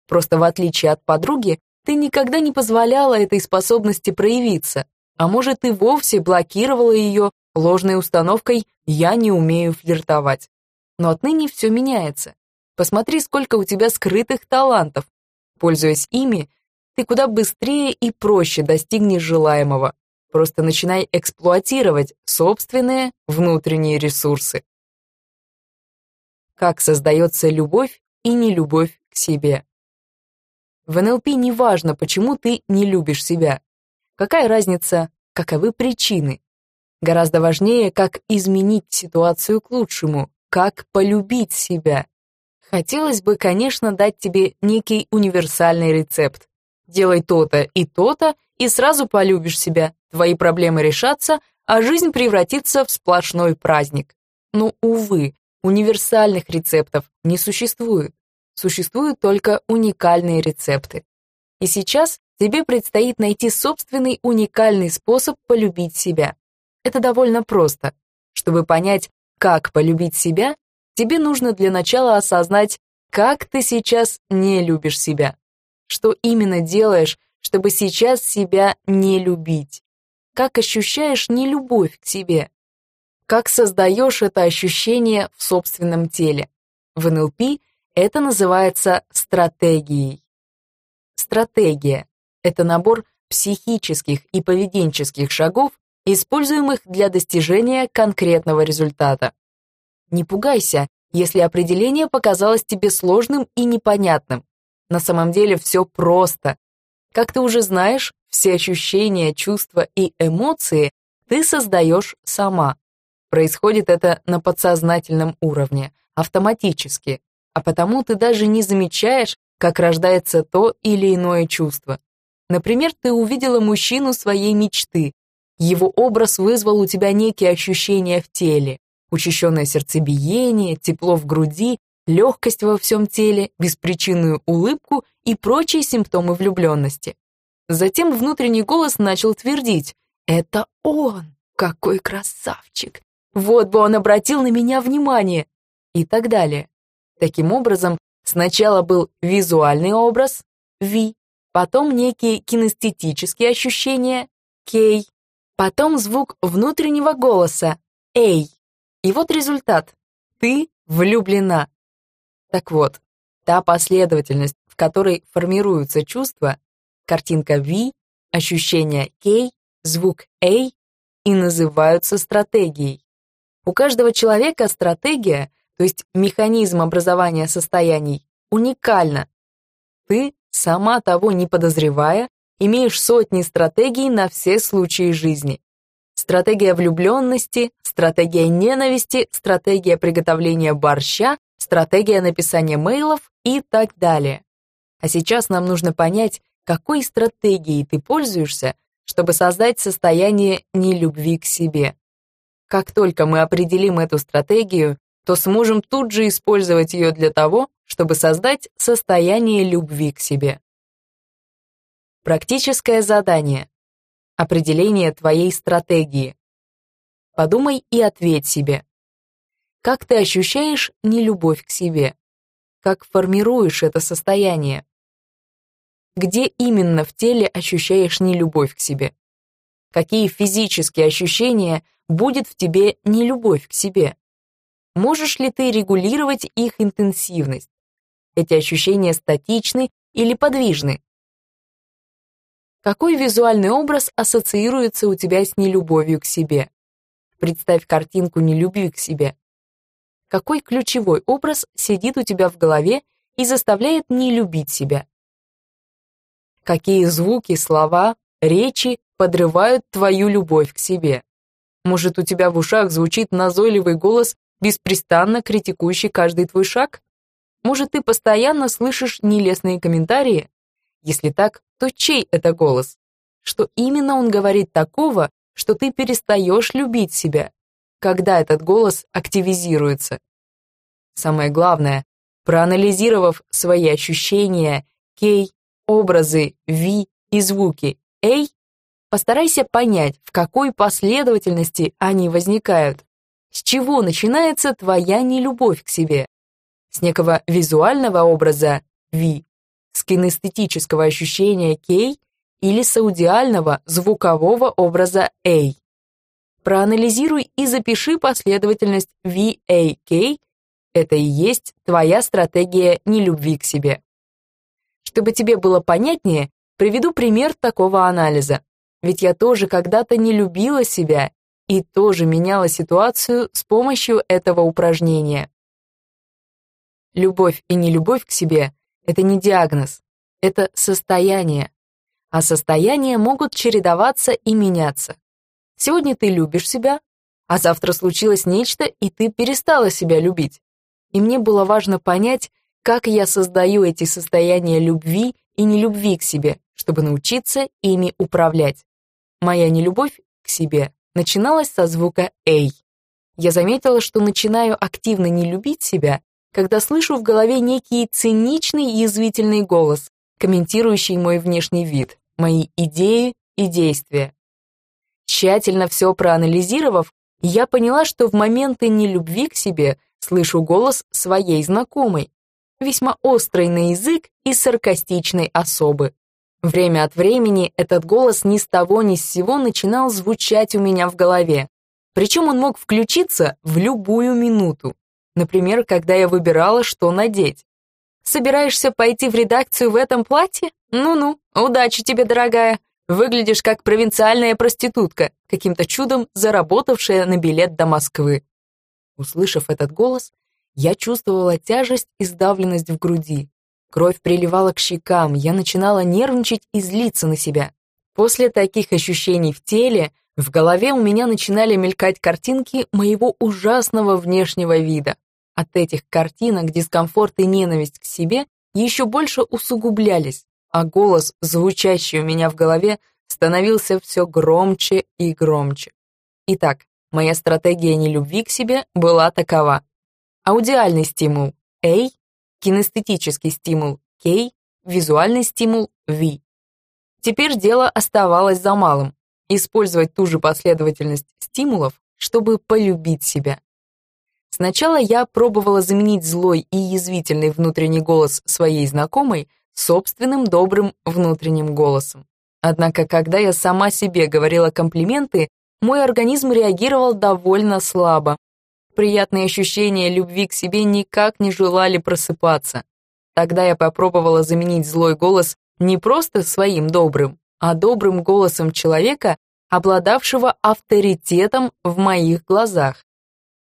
Просто в отличие от подруги, ты никогда не позволяла этой способности проявиться, а может и вовсе блокировала ее ложной установкой «я не умею флиртовать». Но отныне все меняется. Посмотри, сколько у тебя скрытых талантов. Пользуясь ими, ты куда быстрее и проще достигнешь желаемого. Просто начинай эксплуатировать собственные внутренние ресурсы. Как создается любовь и нелюбовь к себе. В НЛП не важно, почему ты не любишь себя. Какая разница, каковы причины. Гораздо важнее, как изменить ситуацию к лучшему, как полюбить себя. Хотелось бы, конечно, дать тебе некий универсальный рецепт, Делай то-то и то-то, и сразу полюбишь себя, твои проблемы решатся, а жизнь превратится в сплошной праздник. Но, увы, универсальных рецептов не существует. Существуют только уникальные рецепты. И сейчас тебе предстоит найти собственный уникальный способ полюбить себя. Это довольно просто. Чтобы понять, как полюбить себя, тебе нужно для начала осознать, как ты сейчас не любишь себя. Что именно делаешь, чтобы сейчас себя не любить? Как ощущаешь нелюбовь к себе? Как создаешь это ощущение в собственном теле? В НЛП это называется стратегией. Стратегия — это набор психических и поведенческих шагов, используемых для достижения конкретного результата. Не пугайся, если определение показалось тебе сложным и непонятным. На самом деле все просто. Как ты уже знаешь, все ощущения, чувства и эмоции ты создаешь сама. Происходит это на подсознательном уровне, автоматически, а потому ты даже не замечаешь, как рождается то или иное чувство. Например, ты увидела мужчину своей мечты, его образ вызвал у тебя некие ощущения в теле. Учащенное сердцебиение, тепло в груди, легкость во всем теле, беспричинную улыбку и прочие симптомы влюбленности. Затем внутренний голос начал твердить «Это он! Какой красавчик! Вот бы он обратил на меня внимание!» и так далее. Таким образом, сначала был визуальный образ «Ви», потом некие кинестетические ощущения «Кей», Потом звук внутреннего голоса «Эй». И вот результат. Ты влюблена. Так вот, та последовательность, в которой формируются чувства, картинка V, ощущение K, звук A и называются стратегией. У каждого человека стратегия, то есть механизм образования состояний, уникальна. Ты, сама того не подозревая, имеешь сотни стратегий на все случаи жизни. Стратегия влюбленности, стратегия ненависти, стратегия приготовления борща, стратегия написания мейлов и так далее. А сейчас нам нужно понять, какой стратегией ты пользуешься, чтобы создать состояние нелюбви к себе. Как только мы определим эту стратегию, то сможем тут же использовать ее для того, чтобы создать состояние любви к себе. Практическое задание. Определение твоей стратегии. Подумай и ответь себе. Как ты ощущаешь нелюбовь к себе? Как формируешь это состояние? Где именно в теле ощущаешь нелюбовь к себе? Какие физические ощущения будет в тебе нелюбовь к себе? Можешь ли ты регулировать их интенсивность? Эти ощущения статичны или подвижны? Какой визуальный образ ассоциируется у тебя с нелюбовью к себе? Представь картинку нелюбви к себе. Какой ключевой образ сидит у тебя в голове и заставляет не любить себя? Какие звуки, слова, речи подрывают твою любовь к себе? Может, у тебя в ушах звучит назойливый голос, беспрестанно критикующий каждый твой шаг? Может, ты постоянно слышишь нелестные комментарии? Если так, то чей это голос? Что именно он говорит такого, что ты перестаешь любить себя? Когда этот голос активизируется? Самое главное, проанализировав свои ощущения, кей, образы, ви и звуки, эй, постарайся понять, в какой последовательности они возникают. С чего начинается твоя нелюбовь к себе? С некого визуального образа ви с кинестетического ощущения K или с аудиального звукового образа A. Проанализируй и запиши последовательность VAK. Это и есть твоя стратегия нелюбви к себе. Чтобы тебе было понятнее, приведу пример такого анализа. Ведь я тоже когда-то не любила себя и тоже меняла ситуацию с помощью этого упражнения. Любовь и нелюбовь к себе это не диагноз, это состояние. А состояния могут чередоваться и меняться. Сегодня ты любишь себя, а завтра случилось нечто, и ты перестала себя любить. И мне было важно понять, как я создаю эти состояния любви и нелюбви к себе, чтобы научиться ими управлять. Моя нелюбовь к себе начиналась со звука «эй». Я заметила, что начинаю активно не любить себя, когда слышу в голове некий циничный и язвительный голос, комментирующий мой внешний вид, мои идеи и действия. Тщательно все проанализировав, я поняла, что в моменты нелюбви к себе слышу голос своей знакомой, весьма острый на язык и саркастичной особы. Время от времени этот голос ни с того ни с сего начинал звучать у меня в голове. Причем он мог включиться в любую минуту. Например, когда я выбирала, что надеть. «Собираешься пойти в редакцию в этом платье? Ну-ну, удачи тебе, дорогая. Выглядишь как провинциальная проститутка, каким-то чудом заработавшая на билет до Москвы». Услышав этот голос, я чувствовала тяжесть и сдавленность в груди. Кровь приливала к щекам, я начинала нервничать и злиться на себя. После таких ощущений в теле в голове у меня начинали мелькать картинки моего ужасного внешнего вида. От этих картинок дискомфорт и ненависть к себе еще больше усугублялись, а голос, звучащий у меня в голове, становился все громче и громче. Итак, моя стратегия нелюбви к себе была такова. Аудиальный стимул A, кинестетический стимул K, визуальный стимул V. Теперь дело оставалось за малым — использовать ту же последовательность стимулов, чтобы полюбить себя. Сначала я пробовала заменить злой и язвительный внутренний голос своей знакомой собственным добрым внутренним голосом. Однако, когда я сама себе говорила комплименты, мой организм реагировал довольно слабо. Приятные ощущения любви к себе никак не желали просыпаться. Тогда я попробовала заменить злой голос не просто своим добрым, а добрым голосом человека, обладавшего авторитетом в моих глазах.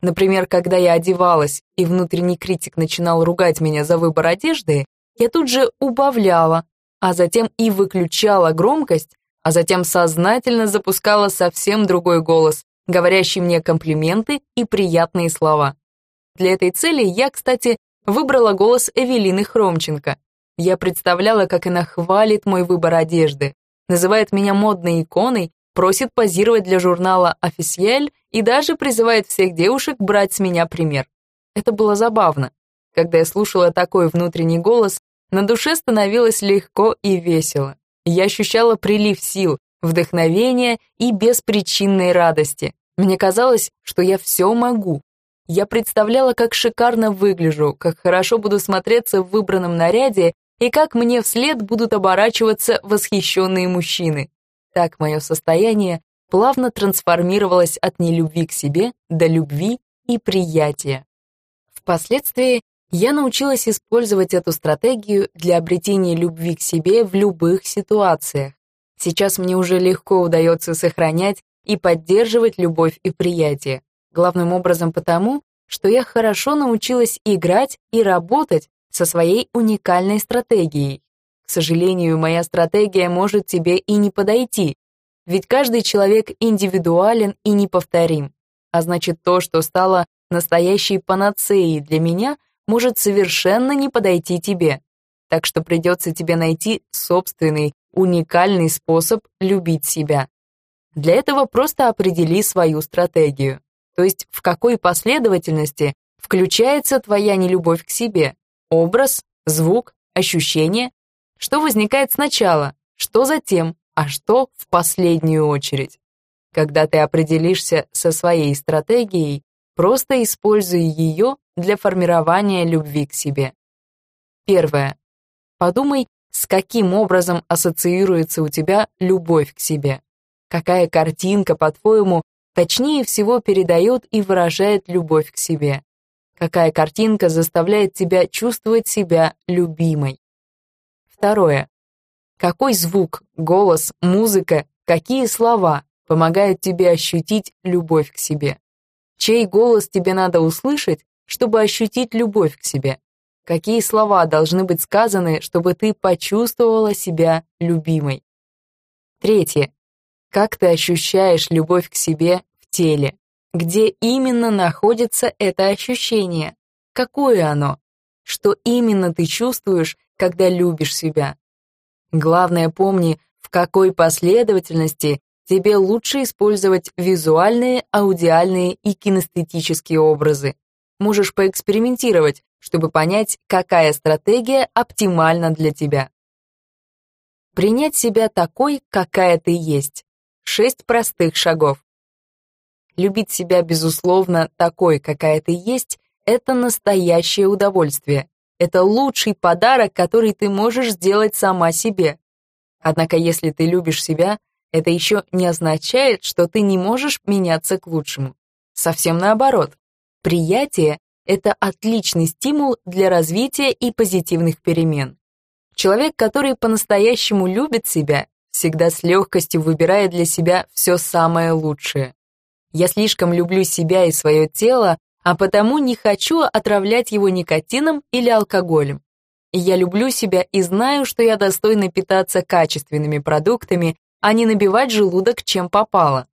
Например, когда я одевалась, и внутренний критик начинал ругать меня за выбор одежды, я тут же убавляла, а затем и выключала громкость, а затем сознательно запускала совсем другой голос, говорящий мне комплименты и приятные слова. Для этой цели я, кстати, выбрала голос Эвелины Хромченко. Я представляла, как она хвалит мой выбор одежды, называет меня модной иконой просит позировать для журнала «Официель» и даже призывает всех девушек брать с меня пример. Это было забавно. Когда я слушала такой внутренний голос, на душе становилось легко и весело. Я ощущала прилив сил, вдохновения и беспричинной радости. Мне казалось, что я все могу. Я представляла, как шикарно выгляжу, как хорошо буду смотреться в выбранном наряде и как мне вслед будут оборачиваться восхищенные мужчины. Так мое состояние плавно трансформировалось от нелюбви к себе до любви и приятия. Впоследствии я научилась использовать эту стратегию для обретения любви к себе в любых ситуациях. Сейчас мне уже легко удается сохранять и поддерживать любовь и приятие. Главным образом потому, что я хорошо научилась играть и работать со своей уникальной стратегией. К сожалению, моя стратегия может тебе и не подойти, ведь каждый человек индивидуален и неповторим. А значит, то, что стало настоящей панацеей для меня, может совершенно не подойти тебе. Так что придется тебе найти собственный, уникальный способ любить себя. Для этого просто определи свою стратегию, то есть в какой последовательности включается твоя нелюбовь к себе, образ, звук, ощущение что возникает сначала, что затем, а что в последнюю очередь. Когда ты определишься со своей стратегией, просто используй ее для формирования любви к себе. Первое. Подумай, с каким образом ассоциируется у тебя любовь к себе. Какая картинка, по-твоему, точнее всего передает и выражает любовь к себе? Какая картинка заставляет тебя чувствовать себя любимой? Второе. Какой звук, голос, музыка, какие слова помогают тебе ощутить любовь к себе? Чей голос тебе надо услышать, чтобы ощутить любовь к себе? Какие слова должны быть сказаны, чтобы ты почувствовала себя любимой? Третье. Как ты ощущаешь любовь к себе в теле? Где именно находится это ощущение? Какое оно? Что именно ты чувствуешь, когда любишь себя. Главное, помни, в какой последовательности тебе лучше использовать визуальные, аудиальные и кинестетические образы. Можешь поэкспериментировать, чтобы понять, какая стратегия оптимальна для тебя. Принять себя такой, какая ты есть. Шесть простых шагов. Любить себя, безусловно, такой, какая ты есть, это настоящее удовольствие. Это лучший подарок, который ты можешь сделать сама себе. Однако, если ты любишь себя, это еще не означает, что ты не можешь меняться к лучшему. Совсем наоборот. Приятие — это отличный стимул для развития и позитивных перемен. Человек, который по-настоящему любит себя, всегда с легкостью выбирает для себя все самое лучшее. Я слишком люблю себя и свое тело, а потому не хочу отравлять его никотином или алкоголем. Я люблю себя и знаю, что я достойна питаться качественными продуктами, а не набивать желудок чем попало.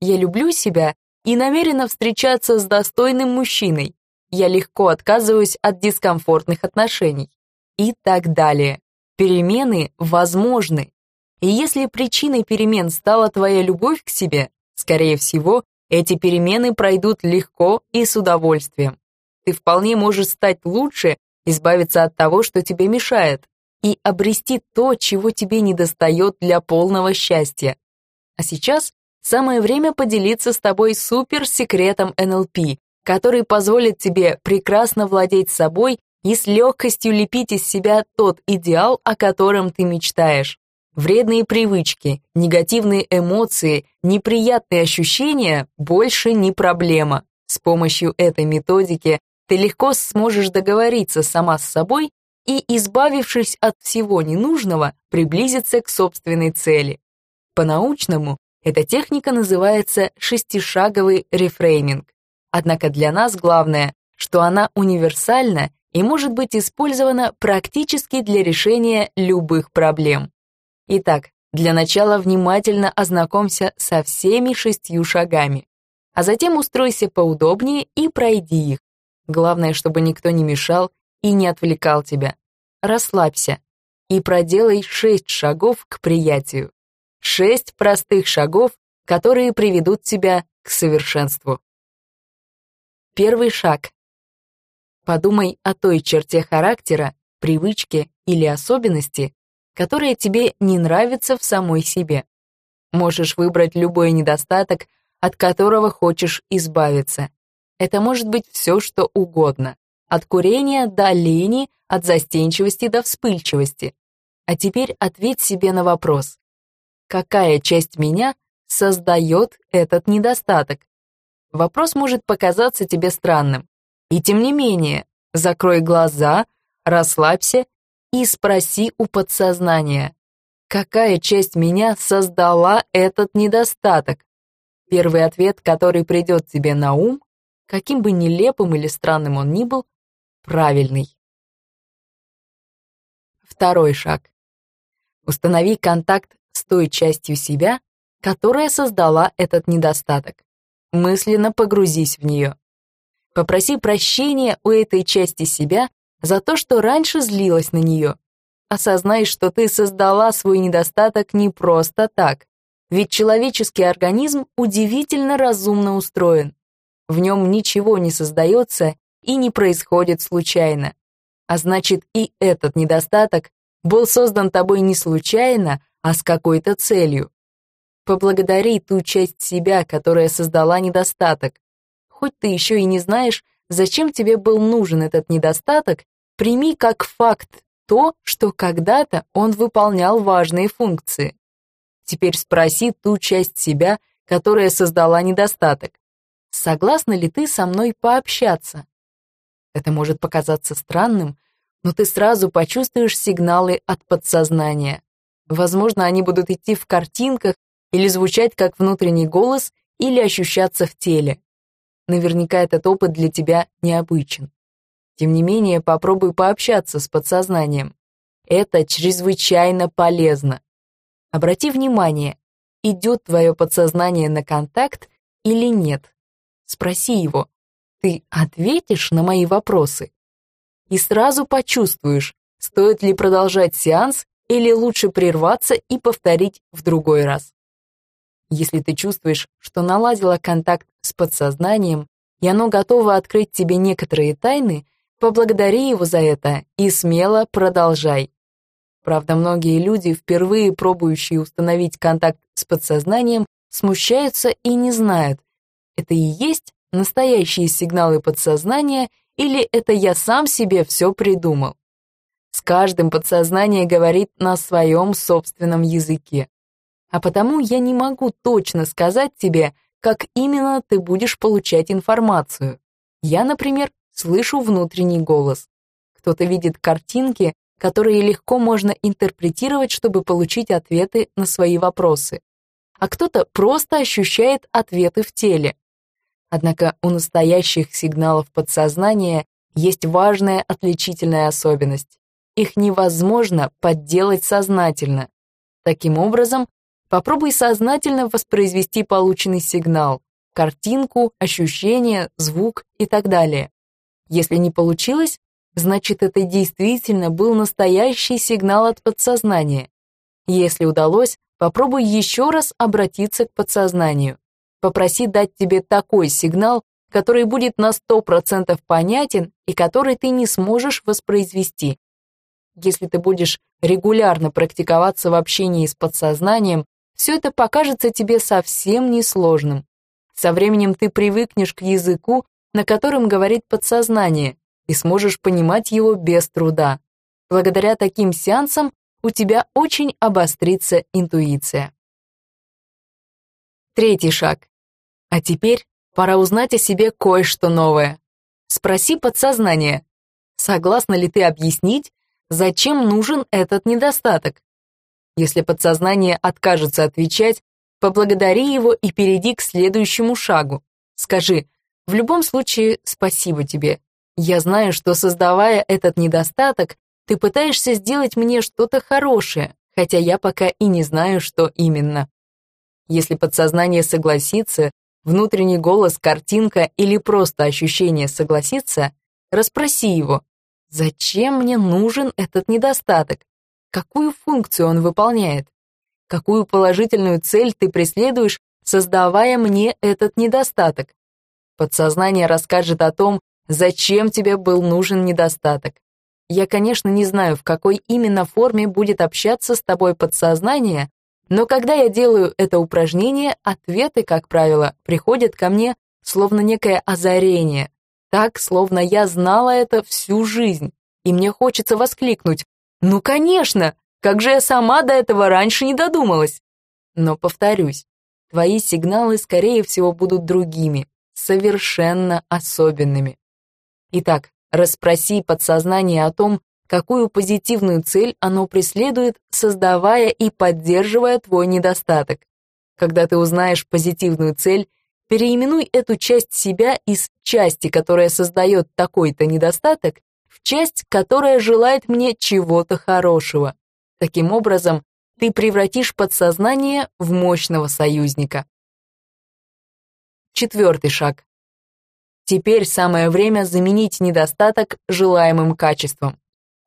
Я люблю себя и намерена встречаться с достойным мужчиной. Я легко отказываюсь от дискомфортных отношений. И так далее. Перемены возможны. И если причиной перемен стала твоя любовь к себе, скорее всего, эти перемены пройдут легко и с удовольствием. Ты вполне можешь стать лучше, избавиться от того, что тебе мешает, и обрести то, чего тебе недостает для полного счастья. А сейчас самое время поделиться с тобой суперсекретом НЛП, который позволит тебе прекрасно владеть собой и с легкостью лепить из себя тот идеал, о котором ты мечтаешь. Вредные привычки, негативные эмоции, неприятные ощущения больше не проблема. С помощью этой методики ты легко сможешь договориться сама с собой и, избавившись от всего ненужного, приблизиться к собственной цели. По-научному эта техника называется шестишаговый рефрейминг. Однако для нас главное, что она универсальна и может быть использована практически для решения любых проблем. Итак, для начала внимательно ознакомься со всеми шестью шагами, а затем устройся поудобнее и пройди их. Главное, чтобы никто не мешал и не отвлекал тебя. Расслабься и проделай шесть шагов к приятию. Шесть простых шагов, которые приведут тебя к совершенству. Первый шаг. Подумай о той черте характера, привычке или особенности, которое тебе не нравится в самой себе. Можешь выбрать любой недостаток, от которого хочешь избавиться. Это может быть все, что угодно. От курения до лени, от застенчивости до вспыльчивости. А теперь ответь себе на вопрос. Какая часть меня создает этот недостаток? Вопрос может показаться тебе странным. И тем не менее, закрой глаза, расслабься и спроси у подсознания, какая часть меня создала этот недостаток. Первый ответ, который придет тебе на ум, каким бы нелепым или странным он ни был, правильный. Второй шаг. Установи контакт с той частью себя, которая создала этот недостаток. Мысленно погрузись в нее. Попроси прощения у этой части себя за то, что раньше злилась на нее. Осознай, что ты создала свой недостаток не просто так, ведь человеческий организм удивительно разумно устроен. В нем ничего не создается и не происходит случайно. А значит, и этот недостаток был создан тобой не случайно, а с какой-то целью. Поблагодари ту часть себя, которая создала недостаток. Хоть ты еще и не знаешь, зачем тебе был нужен этот недостаток, Прими как факт то, что когда-то он выполнял важные функции. Теперь спроси ту часть себя, которая создала недостаток. Согласна ли ты со мной пообщаться? Это может показаться странным, но ты сразу почувствуешь сигналы от подсознания. Возможно, они будут идти в картинках или звучать как внутренний голос, или ощущаться в теле. Наверняка этот опыт для тебя необычен. Тем не менее, попробуй пообщаться с подсознанием. Это чрезвычайно полезно. Обрати внимание, идет твое подсознание на контакт или нет. Спроси его, ты ответишь на мои вопросы? И сразу почувствуешь, стоит ли продолжать сеанс или лучше прерваться и повторить в другой раз. Если ты чувствуешь, что наладила контакт с подсознанием, и оно готово открыть тебе некоторые тайны, поблагодари его за это и смело продолжай. Правда, многие люди, впервые пробующие установить контакт с подсознанием, смущаются и не знают, это и есть настоящие сигналы подсознания или это я сам себе все придумал. С каждым подсознание говорит на своем собственном языке. А потому я не могу точно сказать тебе, как именно ты будешь получать информацию. Я, например, слышу внутренний голос. Кто-то видит картинки, которые легко можно интерпретировать, чтобы получить ответы на свои вопросы. А кто-то просто ощущает ответы в теле. Однако у настоящих сигналов подсознания есть важная отличительная особенность. Их невозможно подделать сознательно. Таким образом, попробуй сознательно воспроизвести полученный сигнал, картинку, ощущение, звук и так далее. Если не получилось, значит это действительно был настоящий сигнал от подсознания. Если удалось, попробуй еще раз обратиться к подсознанию. Попроси дать тебе такой сигнал, который будет на 100% понятен и который ты не сможешь воспроизвести. Если ты будешь регулярно практиковаться в общении с подсознанием, все это покажется тебе совсем несложным. Со временем ты привыкнешь к языку, на котором говорит подсознание, и сможешь понимать его без труда. Благодаря таким сеансам у тебя очень обострится интуиция. Третий шаг. А теперь пора узнать о себе кое-что новое. Спроси подсознание, согласна ли ты объяснить, зачем нужен этот недостаток? Если подсознание откажется отвечать, поблагодари его и перейди к следующему шагу. Скажи, в любом случае, спасибо тебе. Я знаю, что создавая этот недостаток, ты пытаешься сделать мне что-то хорошее, хотя я пока и не знаю, что именно. Если подсознание согласится, внутренний голос, картинка или просто ощущение согласится, расспроси его. Зачем мне нужен этот недостаток? Какую функцию он выполняет? Какую положительную цель ты преследуешь, создавая мне этот недостаток? Подсознание расскажет о том, зачем тебе был нужен недостаток. Я, конечно, не знаю, в какой именно форме будет общаться с тобой подсознание, но когда я делаю это упражнение, ответы, как правило, приходят ко мне словно некое озарение, так, словно я знала это всю жизнь, и мне хочется воскликнуть «Ну, конечно! Как же я сама до этого раньше не додумалась!» Но, повторюсь, твои сигналы, скорее всего, будут другими, совершенно особенными. Итак, расспроси подсознание о том, какую позитивную цель оно преследует, создавая и поддерживая твой недостаток. Когда ты узнаешь позитивную цель, переименуй эту часть себя из части, которая создает такой-то недостаток, часть, которая желает мне чего-то хорошего. Таким образом, ты превратишь подсознание в мощного союзника. Четвертый шаг. Теперь самое время заменить недостаток желаемым качеством.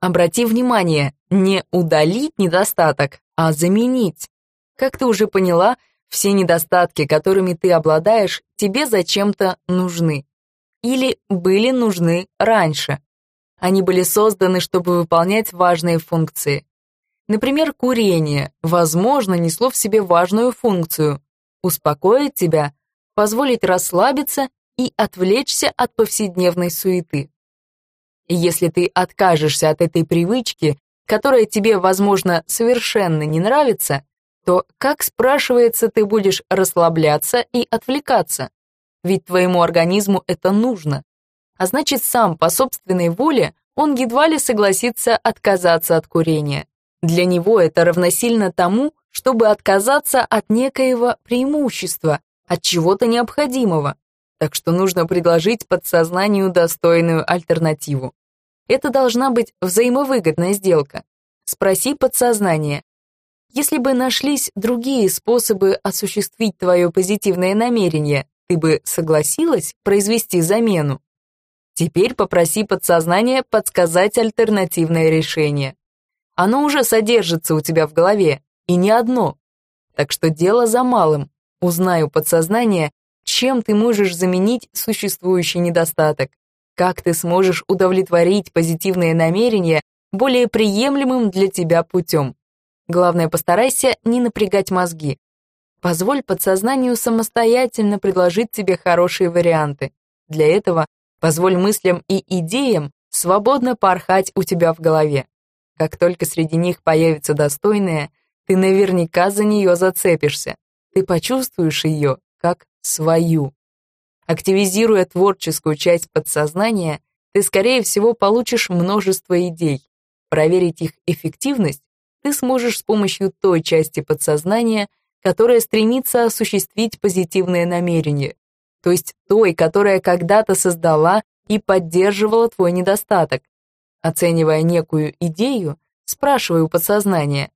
Обрати внимание, не удалить недостаток, а заменить. Как ты уже поняла, все недостатки, которыми ты обладаешь, тебе зачем-то нужны. Или были нужны раньше. Они были созданы, чтобы выполнять важные функции. Например, курение, возможно, несло в себе важную функцию – успокоить тебя, позволить расслабиться и отвлечься от повседневной суеты. Если ты откажешься от этой привычки, которая тебе, возможно, совершенно не нравится, то как, спрашивается, ты будешь расслабляться и отвлекаться? Ведь твоему организму это нужно. А значит, сам по собственной воле он едва ли согласится отказаться от курения. Для него это равносильно тому, чтобы отказаться от некоего преимущества, от чего-то необходимого так что нужно предложить подсознанию достойную альтернативу. Это должна быть взаимовыгодная сделка. Спроси подсознание. Если бы нашлись другие способы осуществить твое позитивное намерение, ты бы согласилась произвести замену? Теперь попроси подсознание подсказать альтернативное решение. Оно уже содержится у тебя в голове, и не одно. Так что дело за малым. Узнай у подсознания, чем ты можешь заменить существующий недостаток. Как ты сможешь удовлетворить позитивные намерения более приемлемым для тебя путем? Главное, постарайся не напрягать мозги. Позволь подсознанию самостоятельно предложить тебе хорошие варианты. Для этого позволь мыслям и идеям свободно порхать у тебя в голове. Как только среди них появится достойная, ты наверняка за нее зацепишься. Ты почувствуешь ее как свою. Активизируя творческую часть подсознания, ты, скорее всего, получишь множество идей. Проверить их эффективность ты сможешь с помощью той части подсознания, которая стремится осуществить позитивное намерение, то есть той, которая когда-то создала и поддерживала твой недостаток. Оценивая некую идею, спрашивай у подсознания,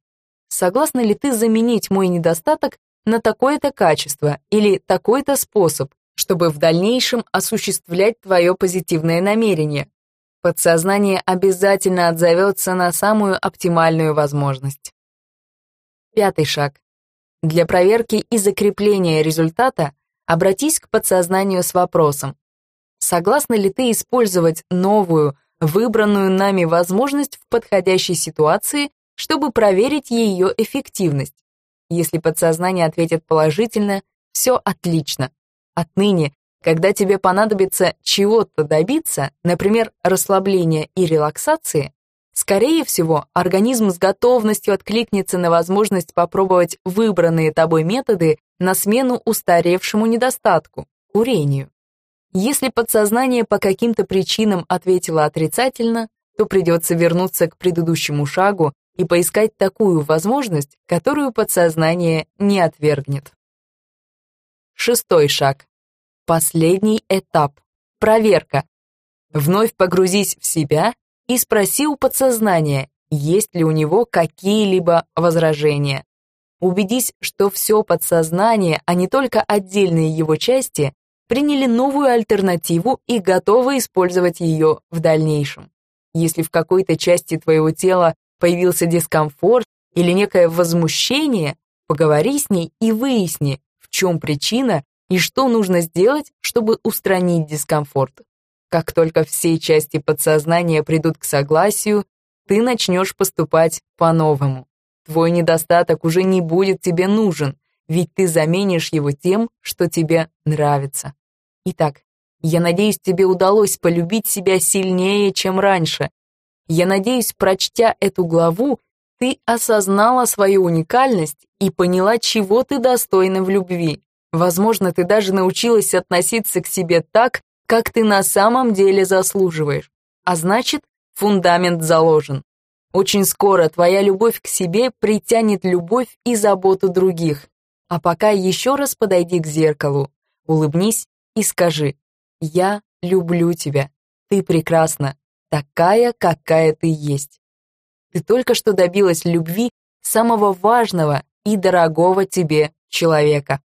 согласна ли ты заменить мой недостаток на такое-то качество или такой-то способ, чтобы в дальнейшем осуществлять твое позитивное намерение. Подсознание обязательно отзовется на самую оптимальную возможность. Пятый шаг. Для проверки и закрепления результата обратись к подсознанию с вопросом. Согласна ли ты использовать новую, выбранную нами возможность в подходящей ситуации, чтобы проверить ее эффективность? Если подсознание ответит положительно, все отлично. Отныне, когда тебе понадобится чего-то добиться, например, расслабления и релаксации, скорее всего, организм с готовностью откликнется на возможность попробовать выбранные тобой методы на смену устаревшему недостатку – курению. Если подсознание по каким-то причинам ответило отрицательно, то придется вернуться к предыдущему шагу и поискать такую возможность, которую подсознание не отвергнет. Шестой шаг. Последний этап. Проверка. Вновь погрузись в себя и спроси у подсознания, есть ли у него какие-либо возражения. Убедись, что все подсознание, а не только отдельные его части, приняли новую альтернативу и готовы использовать ее в дальнейшем. Если в какой-то части твоего тела появился дискомфорт или некое возмущение, поговори с ней и выясни, в чем причина и что нужно сделать, чтобы устранить дискомфорт. Как только все части подсознания придут к согласию, ты начнешь поступать по-новому. Твой недостаток уже не будет тебе нужен, ведь ты заменишь его тем, что тебе нравится. Итак, я надеюсь, тебе удалось полюбить себя сильнее, чем раньше. Я надеюсь, прочтя эту главу, ты осознала свою уникальность и поняла, чего ты достойна в любви. Возможно, ты даже научилась относиться к себе так, как ты на самом деле заслуживаешь. А значит, фундамент заложен. Очень скоро твоя любовь к себе притянет любовь и заботу других. А пока еще раз подойди к зеркалу, улыбнись и скажи «Я люблю тебя, ты прекрасна, такая, какая ты есть». Ты только что добилась любви самого важного и дорогого тебе человека.